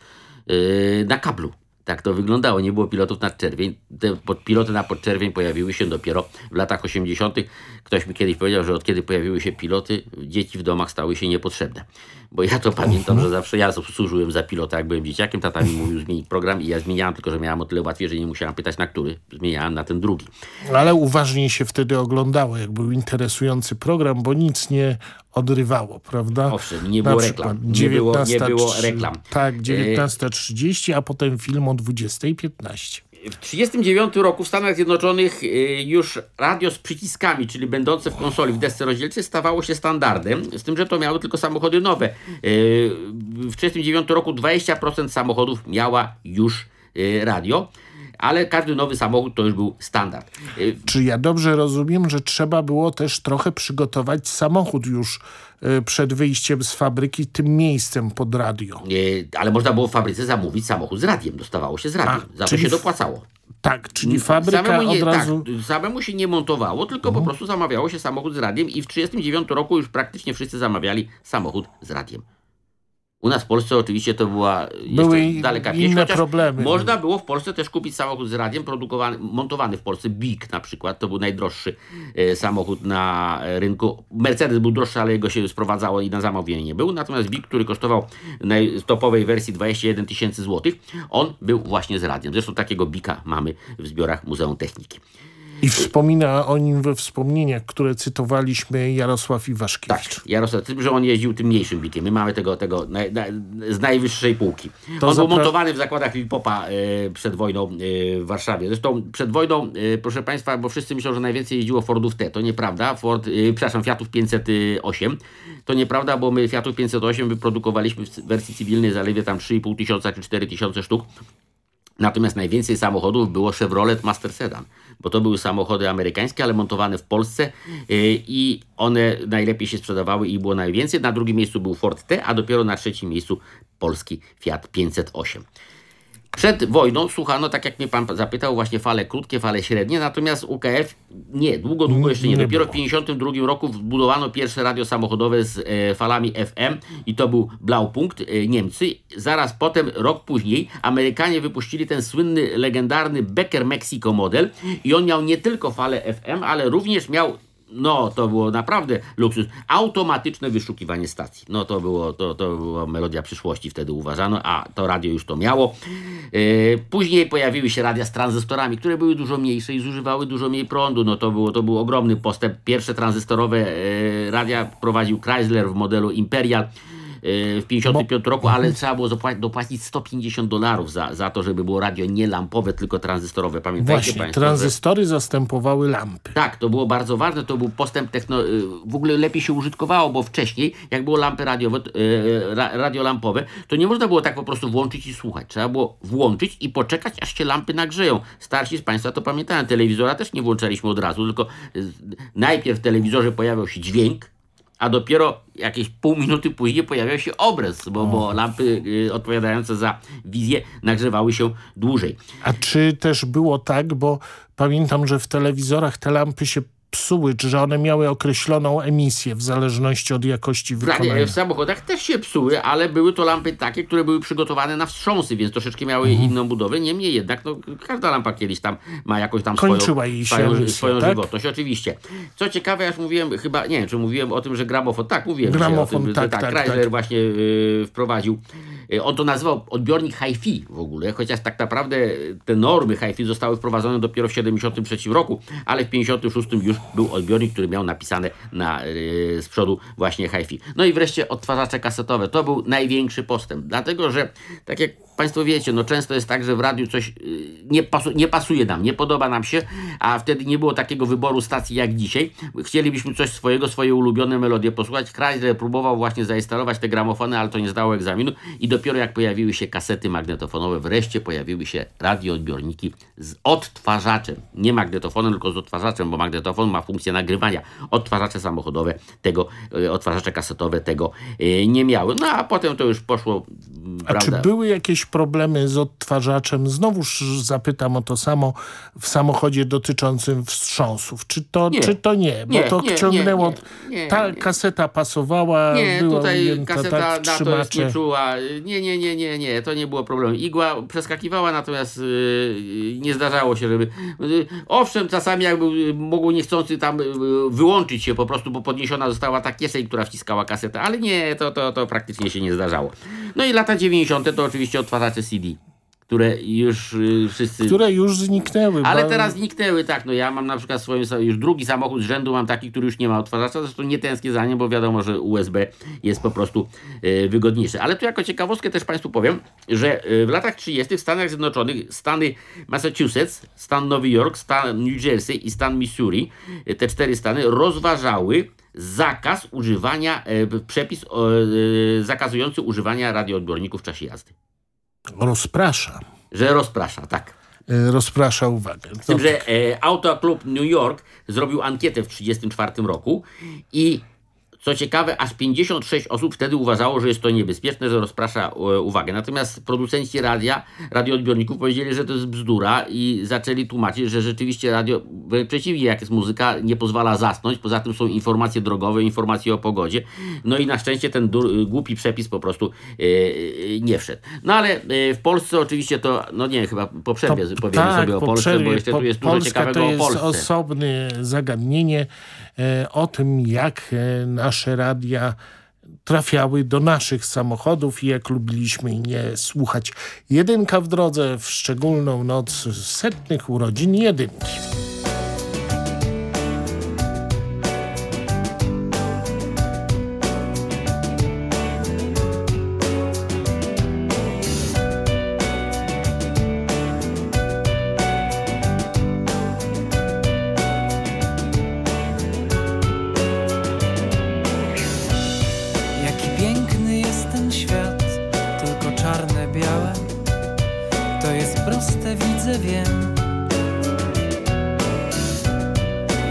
na kablu. Tak to wyglądało. Nie było pilotów na czerwień. Te piloty na podczerwień pojawiły się dopiero w latach 80. Ktoś mi kiedyś powiedział, że od kiedy pojawiły się piloty, dzieci w domach stały się niepotrzebne. Bo ja to pamiętam, że zawsze ja służyłem za pilota, jak byłem dzieciakiem. Tata mi mówił zmienić program i ja zmieniałem, tylko że miałem o tyle łatwiej, że nie musiałem pytać na który. Zmieniałem na ten drugi. Ale uważniej się wtedy oglądało, jak był interesujący program, bo nic nie odrywało, prawda? Owszem, nie Na było przykład reklam. Nie było- nie było 19:30 reklam. Tak, E, 19.30, a potem film o 20.15. W 1939 roku w Stanach Zjednoczonych y, już radio z przyciskami, czyli będące w konsoli w desce rozdzielczej, stawało się standardem, z tym, że to miały tylko samochody nowe. Y, W 1939 roku 20% samochodów miała już y, radio, ale każdy nowy samochód to już był standard. Czy ja dobrze rozumiem, że trzeba było też trochę przygotować samochód już przed wyjściem z fabryki tym miejscem pod radio? y, Ale można było w fabryce zamówić samochód z radiem, dostawało się z radiem, za to się dopłacało. Tak, czyli fabryka samemu nie, od razu... Mhm. Tak, samemu się nie montowało, tylko po prostu zamawiało się samochód z radiem i w 1939 roku już praktycznie wszyscy zamawiali samochód z radiem. U nas w Polsce oczywiście to była Były jeszcze i- daleka pieśń, problemy. Można było w Polsce też kupić samochód z radiem produkowany, montowany w Polsce. Big na przykład, to był najdroższy e, samochód na e, rynku. Mercedes był droższy, ale jego się sprowadzało i na zamówienie nie był. Natomiast Big, który kosztował w topowej wersji 21 tysięcy złotych, on był właśnie z radiem. Zresztą takiego Bika mamy w zbiorach Muzeum Techniki. I wspomina o nim we wspomnieniach, które cytowaliśmy Jarosław Iwaszkiewicz. Tak, Jarosław, tym, że on jeździł tym mniejszym bikiem. My mamy tego, tego naj, naj, z najwyższej półki. To on był zapra- montowany w zakładach Lil-Popa e, przed wojną e, w Warszawie. Zresztą przed wojną, e, proszę Państwa, bo wszyscy myślą, że najwięcej jeździło Fordów T. To nieprawda. Ford, e, przepraszam, Fiatów 508. To nieprawda, bo my Fiatów 508 wyprodukowaliśmy w wersji cywilnej zaledwie tam 3,5 tysiąca czy 4 tysiące sztuk. Natomiast najwięcej samochodów było Chevrolet Master Sedan, bo to były samochody amerykańskie, ale montowane w Polsce yy, i one najlepiej się sprzedawały i było najwięcej. Na drugim miejscu był Ford T, a dopiero na trzecim miejscu polski Fiat 508. Przed wojną słuchano, tak jak mnie pan zapytał, właśnie fale krótkie, fale średnie, natomiast UKF nie, długo, długo jeszcze nie. Nie Dopiero w 1952 roku wbudowano pierwsze radio samochodowe z e, falami FM i to był Blaupunkt, e, Niemcy. Zaraz potem, rok później, Amerykanie wypuścili ten słynny, legendarny Becker Mexico model i on miał nie tylko falę FM, ale również miał no, to było naprawdę luksus. Automatyczne wyszukiwanie stacji. No, to było, to, to była melodia przyszłości wtedy uważano, a to radio już to miało. Yy, później pojawiły się radia z tranzystorami, które były dużo mniejsze i zużywały dużo mniej prądu. No, to, było, to był ogromny postęp. Pierwsze tranzystorowe yy, radia prowadził Chrysler w modelu Imperial w 55 roku, ale trzeba było dopłacić 150 dolarów za, za to, żeby było radio nie lampowe, tylko tranzystorowe. Pamiętajcie Właśnie, Państwo, że... tranzystory zastępowały lampy. Tak, to było bardzo ważne, to był postęp techno... y, W ogóle lepiej się użytkowało, bo wcześniej, jak było lampy radiowe, y, ra, radiolampowe, to nie można było tak po prostu włączyć i słuchać. Trzeba było włączyć i poczekać, aż się lampy nagrzeją. Starsi z Państwa to pamiętają, telewizora też nie włączaliśmy od razu, tylko najpierw w telewizorze pojawiał się dźwięk, a dopiero jakieś pół minuty później pojawiał się obraz, bo, bo lampy y, odpowiadające za wizję nagrzewały się dłużej. A czy też było tak, bo pamiętam, że w telewizorach te lampy się psuły, czy że one miały określoną emisję w zależności od jakości W, radi- wykonania? w samochodach też się psuły, ale były to lampy takie, które były przygotowane na wstrząsy, więc troszeczkę miały inną budowę. Niemniej jednak, no, każda lampa kiedyś tam ma jakąś tam Kończyła swoją, jej się swoją, emisja, swoją tak? żywotność, oczywiście. Co ciekawe, ja już mówiłem, chyba, nie wiem, czy mówiłem o tym, że gramofon, tak, mówiłem Gramofon, tym, tak, że, tak, tak, Chrysler tak. właśnie y, wprowadził. Y, On to nazywał odbiornik hi-fi w ogóle, chociaż tak naprawdę te normy hi-fi zostały wprowadzone dopiero w 73 roku, ale w 56 już był odbiornik, który miał napisane na, y, z przodu właśnie hi-fi. No i wreszcie odtwarzacze kasetowe. To był największy postęp, dlatego że tak jak Państwo wiecie, no często jest tak, że w radiu coś y, nie, pasu, nie pasuje nam, nie podoba nam się, a wtedy nie było takiego wyboru stacji jak dzisiaj. Chcielibyśmy coś swojego, swoje ulubione melodie posłuchać. Chrysler próbował właśnie zainstalować te gramofony, ale to nie zdało egzaminu i dopiero jak pojawiły się kasety magnetofonowe, wreszcie pojawiły się radioodbiorniki z odtwarzaczem. Nie magnetofonem, tylko z odtwarzaczem, bo magnetofon ma funkcję nagrywania. Odtwarzacze samochodowe tego, y, odtwarzacze kasetowe tego y, nie miały. No a potem to już poszło, A czy prawda? były jakieś problemy z odtwarzaczem? Znowuż zapytam o to samo w samochodzie dotyczącym wstrząsów. Czy to Nie. czy to nie? Bo Nie, to nie, ciągnęło. nie, nie, ta nie. kaseta pasowała, Nie, była tutaj ujęta kaseta tak na to nie czuła. Nie, nie, nie, nie, nie, to nie było problemu. Igła przeskakiwała, natomiast yy, nie zdarzało się, żeby... Yy, owszem, czasami jakby mogło niechcący tam yy, wyłączyć się po prostu, bo podniesiona została ta kieseń, która wciskała kasetę, ale nie, to, to, to praktycznie się nie zdarzało. No i lata 90. to oczywiście odtwarzacze CD, które już yy, wszyscy... Które już zniknęły. Ale bo- teraz zniknęły, tak. No ja mam na przykład swoim, już drugi samochód z rzędu mam taki, który już nie ma odtwarzacza. Zresztą nie tęsknię za nim, bo wiadomo, że USB jest po prostu e, wygodniejszy. Ale tu jako ciekawostkę też Państwu powiem, że e, w latach 30. w Stanach Zjednoczonych stany Massachusetts, stan Nowy Jork, stan New Jersey i stan Missouri, te cztery stany rozważały zakaz używania, e, przepis e, zakazujący używania radioodbiorników w czasie jazdy. Rozprasza. Że rozprasza, tak. Y, Rozprasza uwagę. Z tym, że e, Auto Club New York zrobił ankietę w 1934 roku i co ciekawe, aż 56 osób wtedy uważało, że jest to niebezpieczne, że rozprasza e, uwagę. Natomiast producenci radia, radioodbiorników powiedzieli, że to jest bzdura i zaczęli tłumaczyć, że rzeczywiście radio, przeciwnie, jak jest muzyka, nie pozwala zasnąć. Poza tym są informacje drogowe, informacje o pogodzie. No i na szczęście ten dur, głupi przepis po prostu e, e, nie wszedł. No ale e, w Polsce oczywiście to, no nie, chyba po przerwie powiemy tak, sobie o po Polsce, bo przerwie. jeszcze Po- tu jest dużo Polska ciekawego to o jest Polsce. osobne zagadnienie e, o tym, jak e, nasze radia trafiały do naszych samochodów i jak lubiliśmy je słuchać. Jedynka w drodze w szczególną noc setnych urodzin jedynki. Białe. To jest proste, widzę, wiem.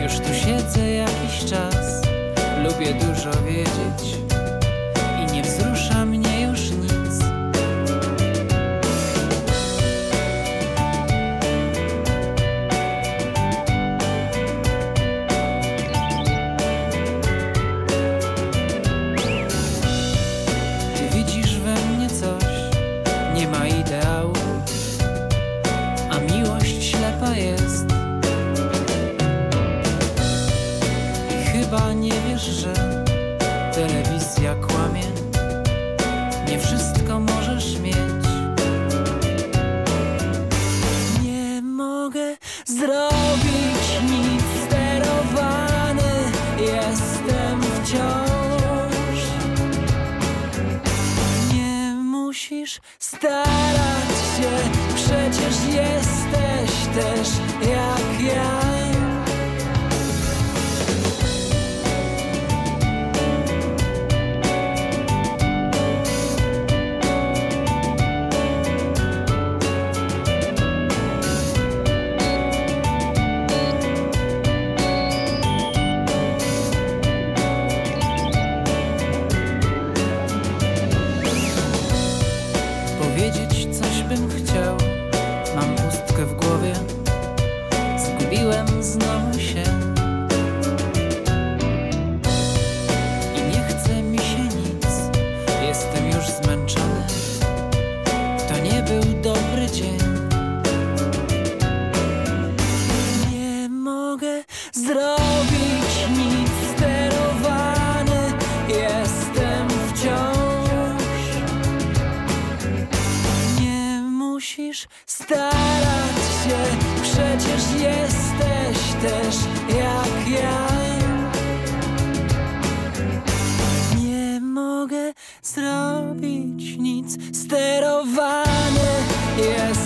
Już tu siedzę jakiś czas, lubię dużo wiedzieć musisz starać się, przecież jesteś też jak ja. Nie mogę zrobić nic, sterowany jest.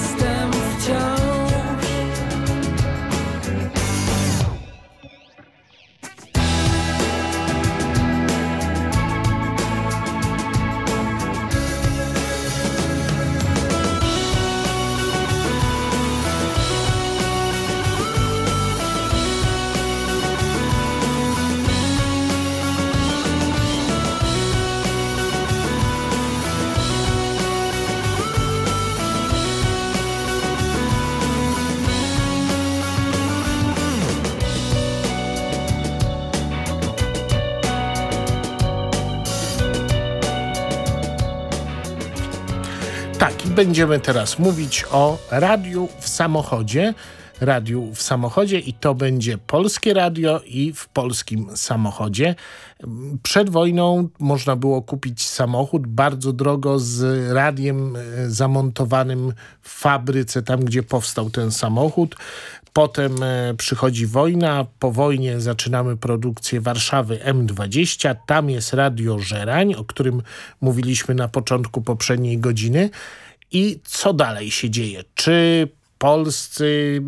Będziemy teraz mówić o radiu w samochodzie. Radiu w samochodzie i to będzie polskie radio i w polskim samochodzie. Przed wojną można było kupić samochód bardzo drogo z radiem e, zamontowanym w fabryce, tam gdzie powstał ten samochód. Potem e, przychodzi wojna, po wojnie zaczynamy produkcję Warszawy M20, tam jest Radio Żerań, o którym mówiliśmy na początku poprzedniej godziny. I co dalej się dzieje? Czy polscy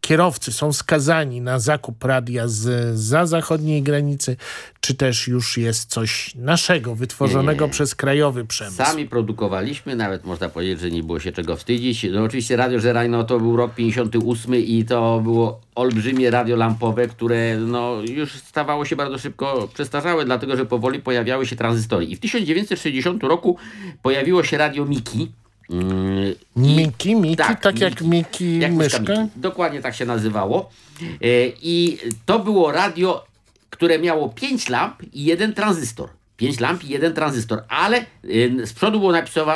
kierowcy są skazani na zakup radia z za zachodniej granicy, czy też już jest coś naszego, wytworzonego Nie. przez krajowy przemysł? Sami produkowaliśmy, nawet można powiedzieć, że nie było się czego wstydzić. No oczywiście Radio Żerań, no to był rok 58 i to było olbrzymie radio lampowe, które no już stawało się bardzo szybko przestarzałe, dlatego że powoli pojawiały się tranzystory. I w 1960 roku pojawiło się radio Miki. Mm, Miki, Miki, tak, jak Miki jak myszka? Miki. Dokładnie tak się nazywało. E, I to było radio, które miało 5 lamp i jeden tranzystor. 5 lamp i jeden tranzystor, ale z przodu było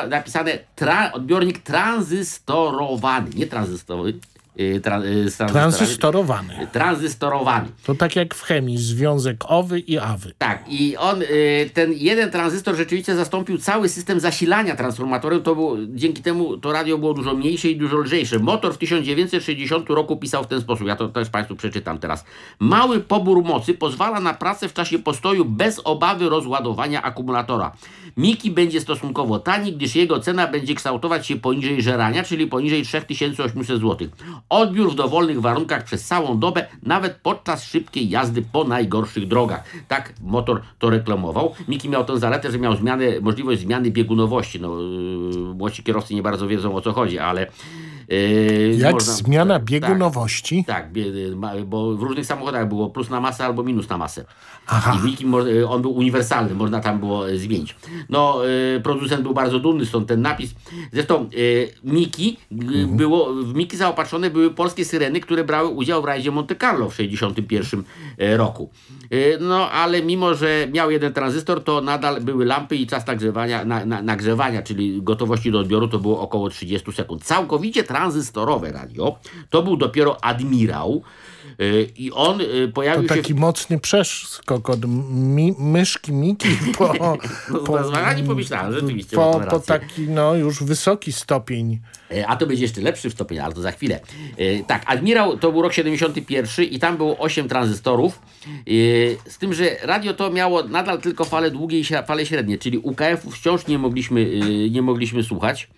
napisane tra- odbiornik tranzystorowany, nie tranzystorowy. Y, tra- y, z. Tranzystorowany. Tranzystorowany. To tak jak w chemii, związek owy i awy. Tak, i on, y, ten jeden tranzystor rzeczywiście zastąpił cały system zasilania transformatorem. To było, dzięki temu to radio było dużo mniejsze i dużo lżejsze. Motor w 1960 roku pisał w ten sposób, ja to też Państwu przeczytam teraz. Mały pobór mocy pozwala na pracę w czasie postoju bez obawy rozładowania akumulatora. Miki będzie stosunkowo tani, gdyż jego cena będzie kształtować się poniżej żerania, czyli poniżej 3800 zł. Odbiór w dowolnych warunkach przez całą dobę, nawet podczas szybkiej jazdy po najgorszych drogach. Tak motor to reklamował. Miki miał tę zaletę, że miał zmianę, możliwość zmiany biegunowości. No, yy, młodzi kierowcy nie bardzo wiedzą o co chodzi, ale... yy, Jak można- zmiana tak, biegunowości? Tak, ma- bo w różnych samochodach było plus na masę albo minus na masę. Aha. I Miki, mo- on był uniwersalny, można tam było e, zmienić. No, e, producent był bardzo dumny, stąd ten napis. Zresztą Miki, Mhm. było, w Miki zaopatrzone były polskie syreny, które brały udział w rajdzie Monte Carlo w 1961 roku. No, ale mimo, że miał jeden tranzystor, to nadal były lampy i czas nagrzewania, na, na, nagrzewania, czyli gotowości do odbioru, to było około 30 sekund. Całkowicie tranzystorowe radio, to był dopiero Admirał i on e, To pojawił się... taki mocny przeskok od mi, myszki Miki [LAUGHS] po, No, a nie pomyślałem, rzeczywiście, po, po taki no już wysoki stopień. E, A to będzie jeszcze lepszy stopień, ale to za chwilę. Tak, Admirał to był rok 71 i tam było 8 tranzystorów. Z tym, że radio to miało nadal tylko fale długie i fale średnie, czyli UKF-ów wciąż nie mogliśmy, nie mogliśmy słuchać.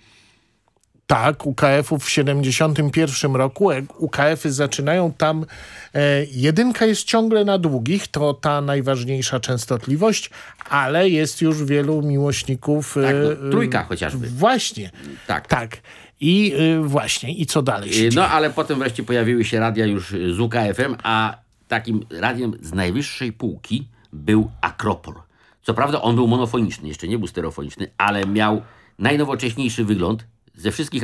Tak, UKF-ów w 71 roku. jak UKF-y zaczynają tam. E, jedynka jest ciągle na długich, to ta najważniejsza częstotliwość, ale jest już wielu miłośników. Tak, e, no, trójka chociażby. Właśnie. Tak. Tak. I e, właśnie, i co dalej E, dzieje? No ale potem wreszcie pojawiły się radia już e, z UKF-em, a takim radiem z najwyższej półki był Akropol. Co prawda on był monofoniczny, jeszcze nie był stereofoniczny, ale miał najnowocześniejszy wygląd ze wszystkich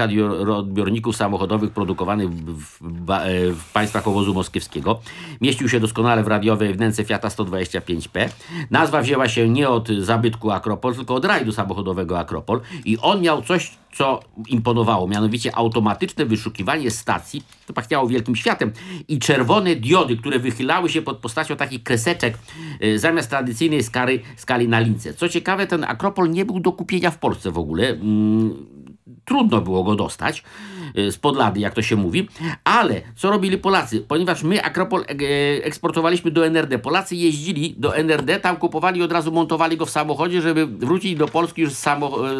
odbiorników samochodowych produkowanych w, e, w państwach obozu moskiewskiego. Mieścił się doskonale w radiowej wnęce Fiata 125P. Nazwa wzięła się nie od zabytku Akropol, tylko od rajdu samochodowego Akropol. I on miał coś, co imponowało, mianowicie automatyczne wyszukiwanie stacji, to pachniało wielkim światem, i czerwone diody, które wychylały się pod postacią takich kreseczek e, zamiast tradycyjnej skali, skali na lince. Co ciekawe, ten Akropol nie był do kupienia w Polsce w ogóle. Mm, trudno było go dostać e, z podlady, jak to się mówi, ale co robili Polacy? Ponieważ my Akropol e, eksportowaliśmy do NRD, Polacy jeździli do NRD, tam kupowali od razu montowali go w samochodzie, żeby wrócić do Polski już samo,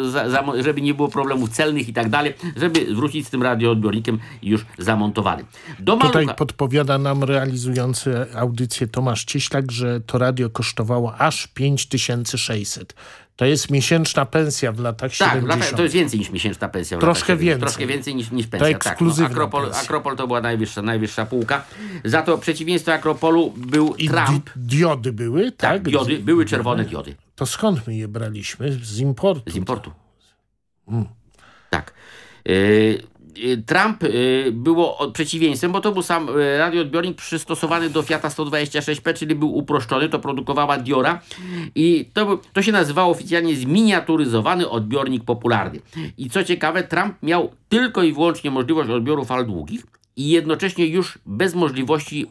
e, żeby nie było problemów celnych i tak dalej, żeby wrócić z tym radioodbiornikiem już zamontowanym. Do Tutaj podpowiada nam realizujący audycję Tomasz Cieślak, że to radio kosztowało aż 5600. To jest miesięczna pensja w latach tak, 70. lata, to jest więcej niż miesięczna pensja. w Troszkę latach 70. więcej. Troszkę więcej niż, niż To pensja. tak, ekskluzywna Akropol, pensja. Akropol to była najwyższa, najwyższa półka. Za to przeciwieństwo Akropolu był I Trump. di diody były, tak? Tak, diody, były czerwone diody. To skąd my je braliśmy? Z importu. Z importu. Hmm. Tak. Yy, Trump y, było przeciwieństwem, bo to był sam y, radioodbiornik przystosowany do Fiata 126P, czyli był uproszczony, to produkowała Diora i to, to się nazywało oficjalnie zminiaturyzowany odbiornik popularny. I co ciekawe, Trump miał tylko i wyłącznie możliwość odbioru fal długich i jednocześnie już bez możliwości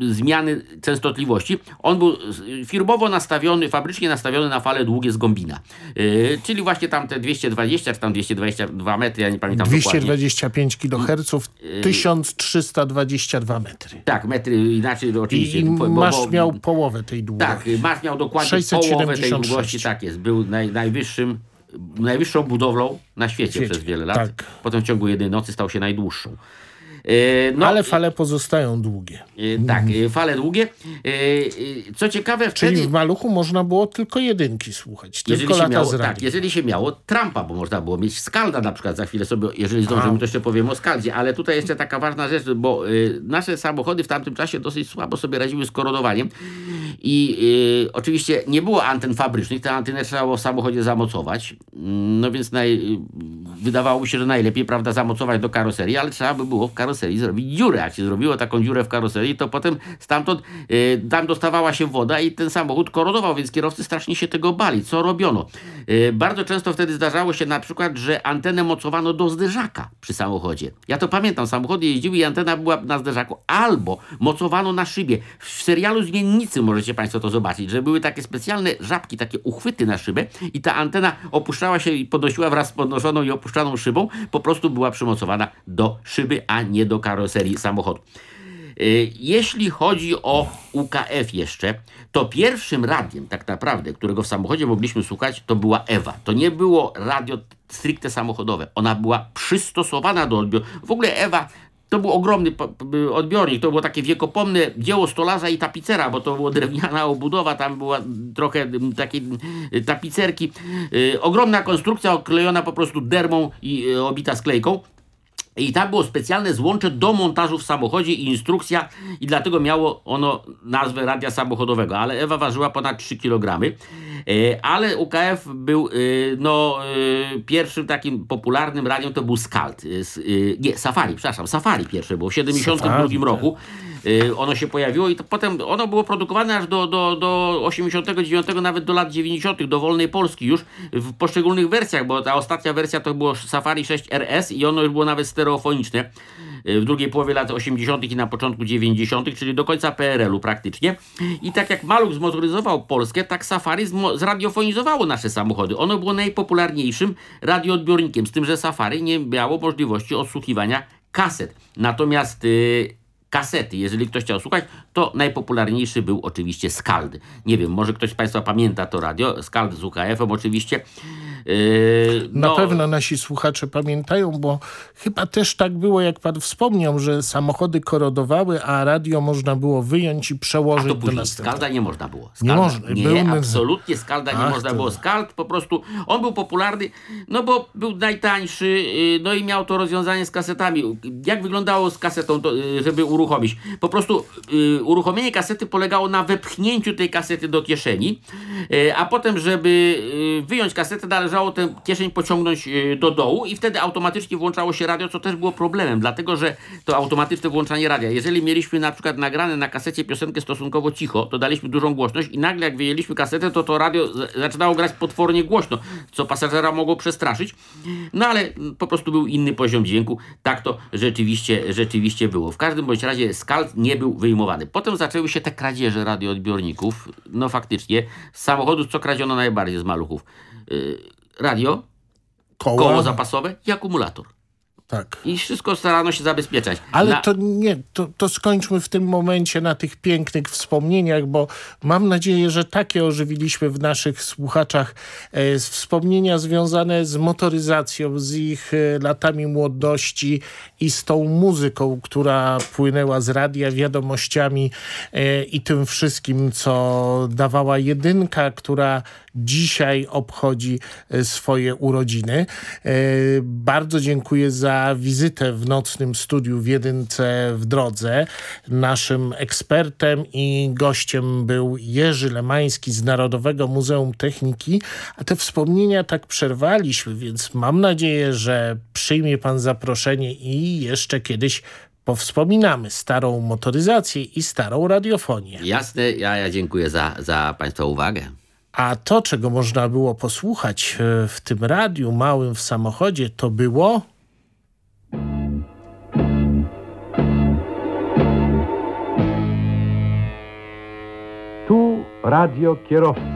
zmiany częstotliwości. On był y, firmowo nastawiony, fabrycznie nastawiony na fale długie z Gombina. Yy, czyli właśnie tam te 220 czy tam 222 metry, ja nie pamiętam dokładnie. 225 kHz, Yy, 1322 metry. Tak, metry inaczej oczywiście. I bo- bo- masz miał połowę tej długości. Tak, Masz miał dokładnie połowę tej 676. długości, tak jest. Był naj, najwyższym, najwyższą budowlą na świecie, Świecie, przez wiele lat. tak. Potem w ciągu jednej nocy stał się najdłuższą. E, No, Ale fale pozostają długie. e, tak, e, fale długie. Co ciekawe, wtedy... Czyli w Maluchu można było tylko jedynki słuchać, tylko się, lata miało, z tak, radia. jeżeli się miało Trumpa, bo można było mieć Skalda na przykład, za chwilę sobie, jeżeli zdążymy, to jeszcze powiem o Skaldzie, ale tutaj jeszcze taka ważna rzecz, bo y, nasze samochody w tamtym czasie dosyć słabo sobie radziły z korodowaniem i y, oczywiście nie było anten fabrycznych, te anteny trzeba było w samochodzie zamocować, Mm, no więc naj, wydawało mi się, że najlepiej, prawda, zamocować do karoserii, ale trzeba by było w karoserii zrobić dziurę. Jak się zrobiło taką dziurę w karoserii, to potem stamtąd y, tam dostawała się woda i ten samochód korodował, więc kierowcy strasznie się tego bali. Co robiono? Y, bardzo często wtedy zdarzało się na przykład, że antenę mocowano do zderzaka przy samochodzie. Ja to pamiętam, samochody jeździły i antena była na zderzaku, albo mocowano na szybie. W serialu Zmiennicy możecie Państwo to zobaczyć, że były takie specjalne żabki, takie uchwyty na szybę i ta antena opuszczała się i podnosiła wraz z podnoszoną i opuszczaną szybą, po prostu była przymocowana do szyby, a nie do karoserii samochodu. Y, Jeśli chodzi o UKF jeszcze, to pierwszym radiem tak naprawdę, którego w samochodzie mogliśmy słuchać, to była Ewa. To nie było radio stricte samochodowe. Ona była przystosowana do odbioru. W ogóle Ewa to był ogromny odbiornik, to było takie wiekopomne dzieło stolarza i tapicera, bo to była drewniana obudowa, tam była trochę takiej mm, tapicerki. Y, Ogromna konstrukcja oklejona po prostu dermą i y, obita sklejką. I tam było specjalne złącze do montażu w samochodzie i instrukcja i dlatego miało ono nazwę radia samochodowego, ale Ewa ważyła ponad 3 kg. E, Ale UKF był e, no, e, pierwszym takim popularnym radiem to był Skalt. Nie, Safari, przepraszam, Safari pierwsze było w 72 Safari, roku. E, Ono się pojawiło i to potem ono było produkowane aż do, do, do 89, nawet do lat 90., do wolnej Polski już w poszczególnych wersjach, bo ta ostatnia wersja to było Safari 6 RS i ono już było nawet stereofoniczne e, w drugiej połowie lat 80. i na początku 90., czyli do końca PRL-u praktycznie. I tak jak Maluch zmotoryzował Polskę, tak Safari zradiofonizowało nasze samochody. Ono było najpopularniejszym radioodbiornikiem, z tym, że Safari nie miało możliwości odsłuchiwania kaset. Natomiast y, kasety, jeżeli ktoś chciał słuchać, to najpopularniejszy był oczywiście Skald. Nie wiem, może ktoś z Państwa pamięta to radio, Skald z UKF-em oczywiście. Yy, Na no, pewno nasi słuchacze pamiętają, bo chyba też tak było, jak pan wspomniał, że samochody korodowały, a radio można było wyjąć i przełożyć To do później następnego. Skalda nie można było. Nie Skalda, można. Nie, Był absolutnie Skalda nie Ach, można to- było. Skald po prostu, on był popularny, no bo był najtańszy, yy, no i miał to rozwiązanie z kasetami. Jak wyglądało z kasetą, to, yy, żeby uruchomić? Po prostu yy, uruchomienie kasety polegało na wepchnięciu tej kasety do kieszeni, yy, a potem, żeby yy, wyjąć kasetę, należało tę kieszeń pociągnąć yy, do dołu i wtedy automatycznie włączało się radio, co też było problemem, dlatego że to automatyczne włączanie radia. Jeżeli mieliśmy na przykład nagrane na kasecie piosenkę stosunkowo cicho, to daliśmy dużą głośność i nagle jak wyjęliśmy kasetę, to to radio zaczynało grać potwornie głośno, co pasażera mogło przestraszyć. No ale po prostu był inny poziom dźwięku. Tak to rzeczywiście, rzeczywiście było. W każdym bądź razie skald nie był wyjmowany. Potem zaczęły się te kradzieże radioodbiorników. No faktycznie, z samochodów co kradziono najbardziej z maluchów? Yy, radio, Koła. koło zapasowe i akumulator. Tak. I wszystko starano się zabezpieczać. Ale Na- to nie, to, to skończmy w tym momencie na tych pięknych wspomnieniach, bo mam nadzieję, że takie ożywiliśmy w naszych słuchaczach e, wspomnienia związane z motoryzacją, z ich e, latami młodości i z tą muzyką, która płynęła z radia, wiadomościami e, i tym wszystkim, co dawała jedynka, która dzisiaj obchodzi e, swoje urodziny. E, Bardzo dziękuję za wizytę w nocnym studiu w Jedynce w drodze. Naszym ekspertem i gościem był Jerzy Lemański z Narodowego Muzeum Techniki, a te wspomnienia tak przerwaliśmy, więc mam nadzieję, że przyjmie pan zaproszenie i jeszcze kiedyś powspominamy starą motoryzację i starą radiofonię. Jasne, ja, ja dziękuję za, za Państwa uwagę. A to, czego można było posłuchać e, w tym radiu małym w samochodzie, to było... radio kierowcy.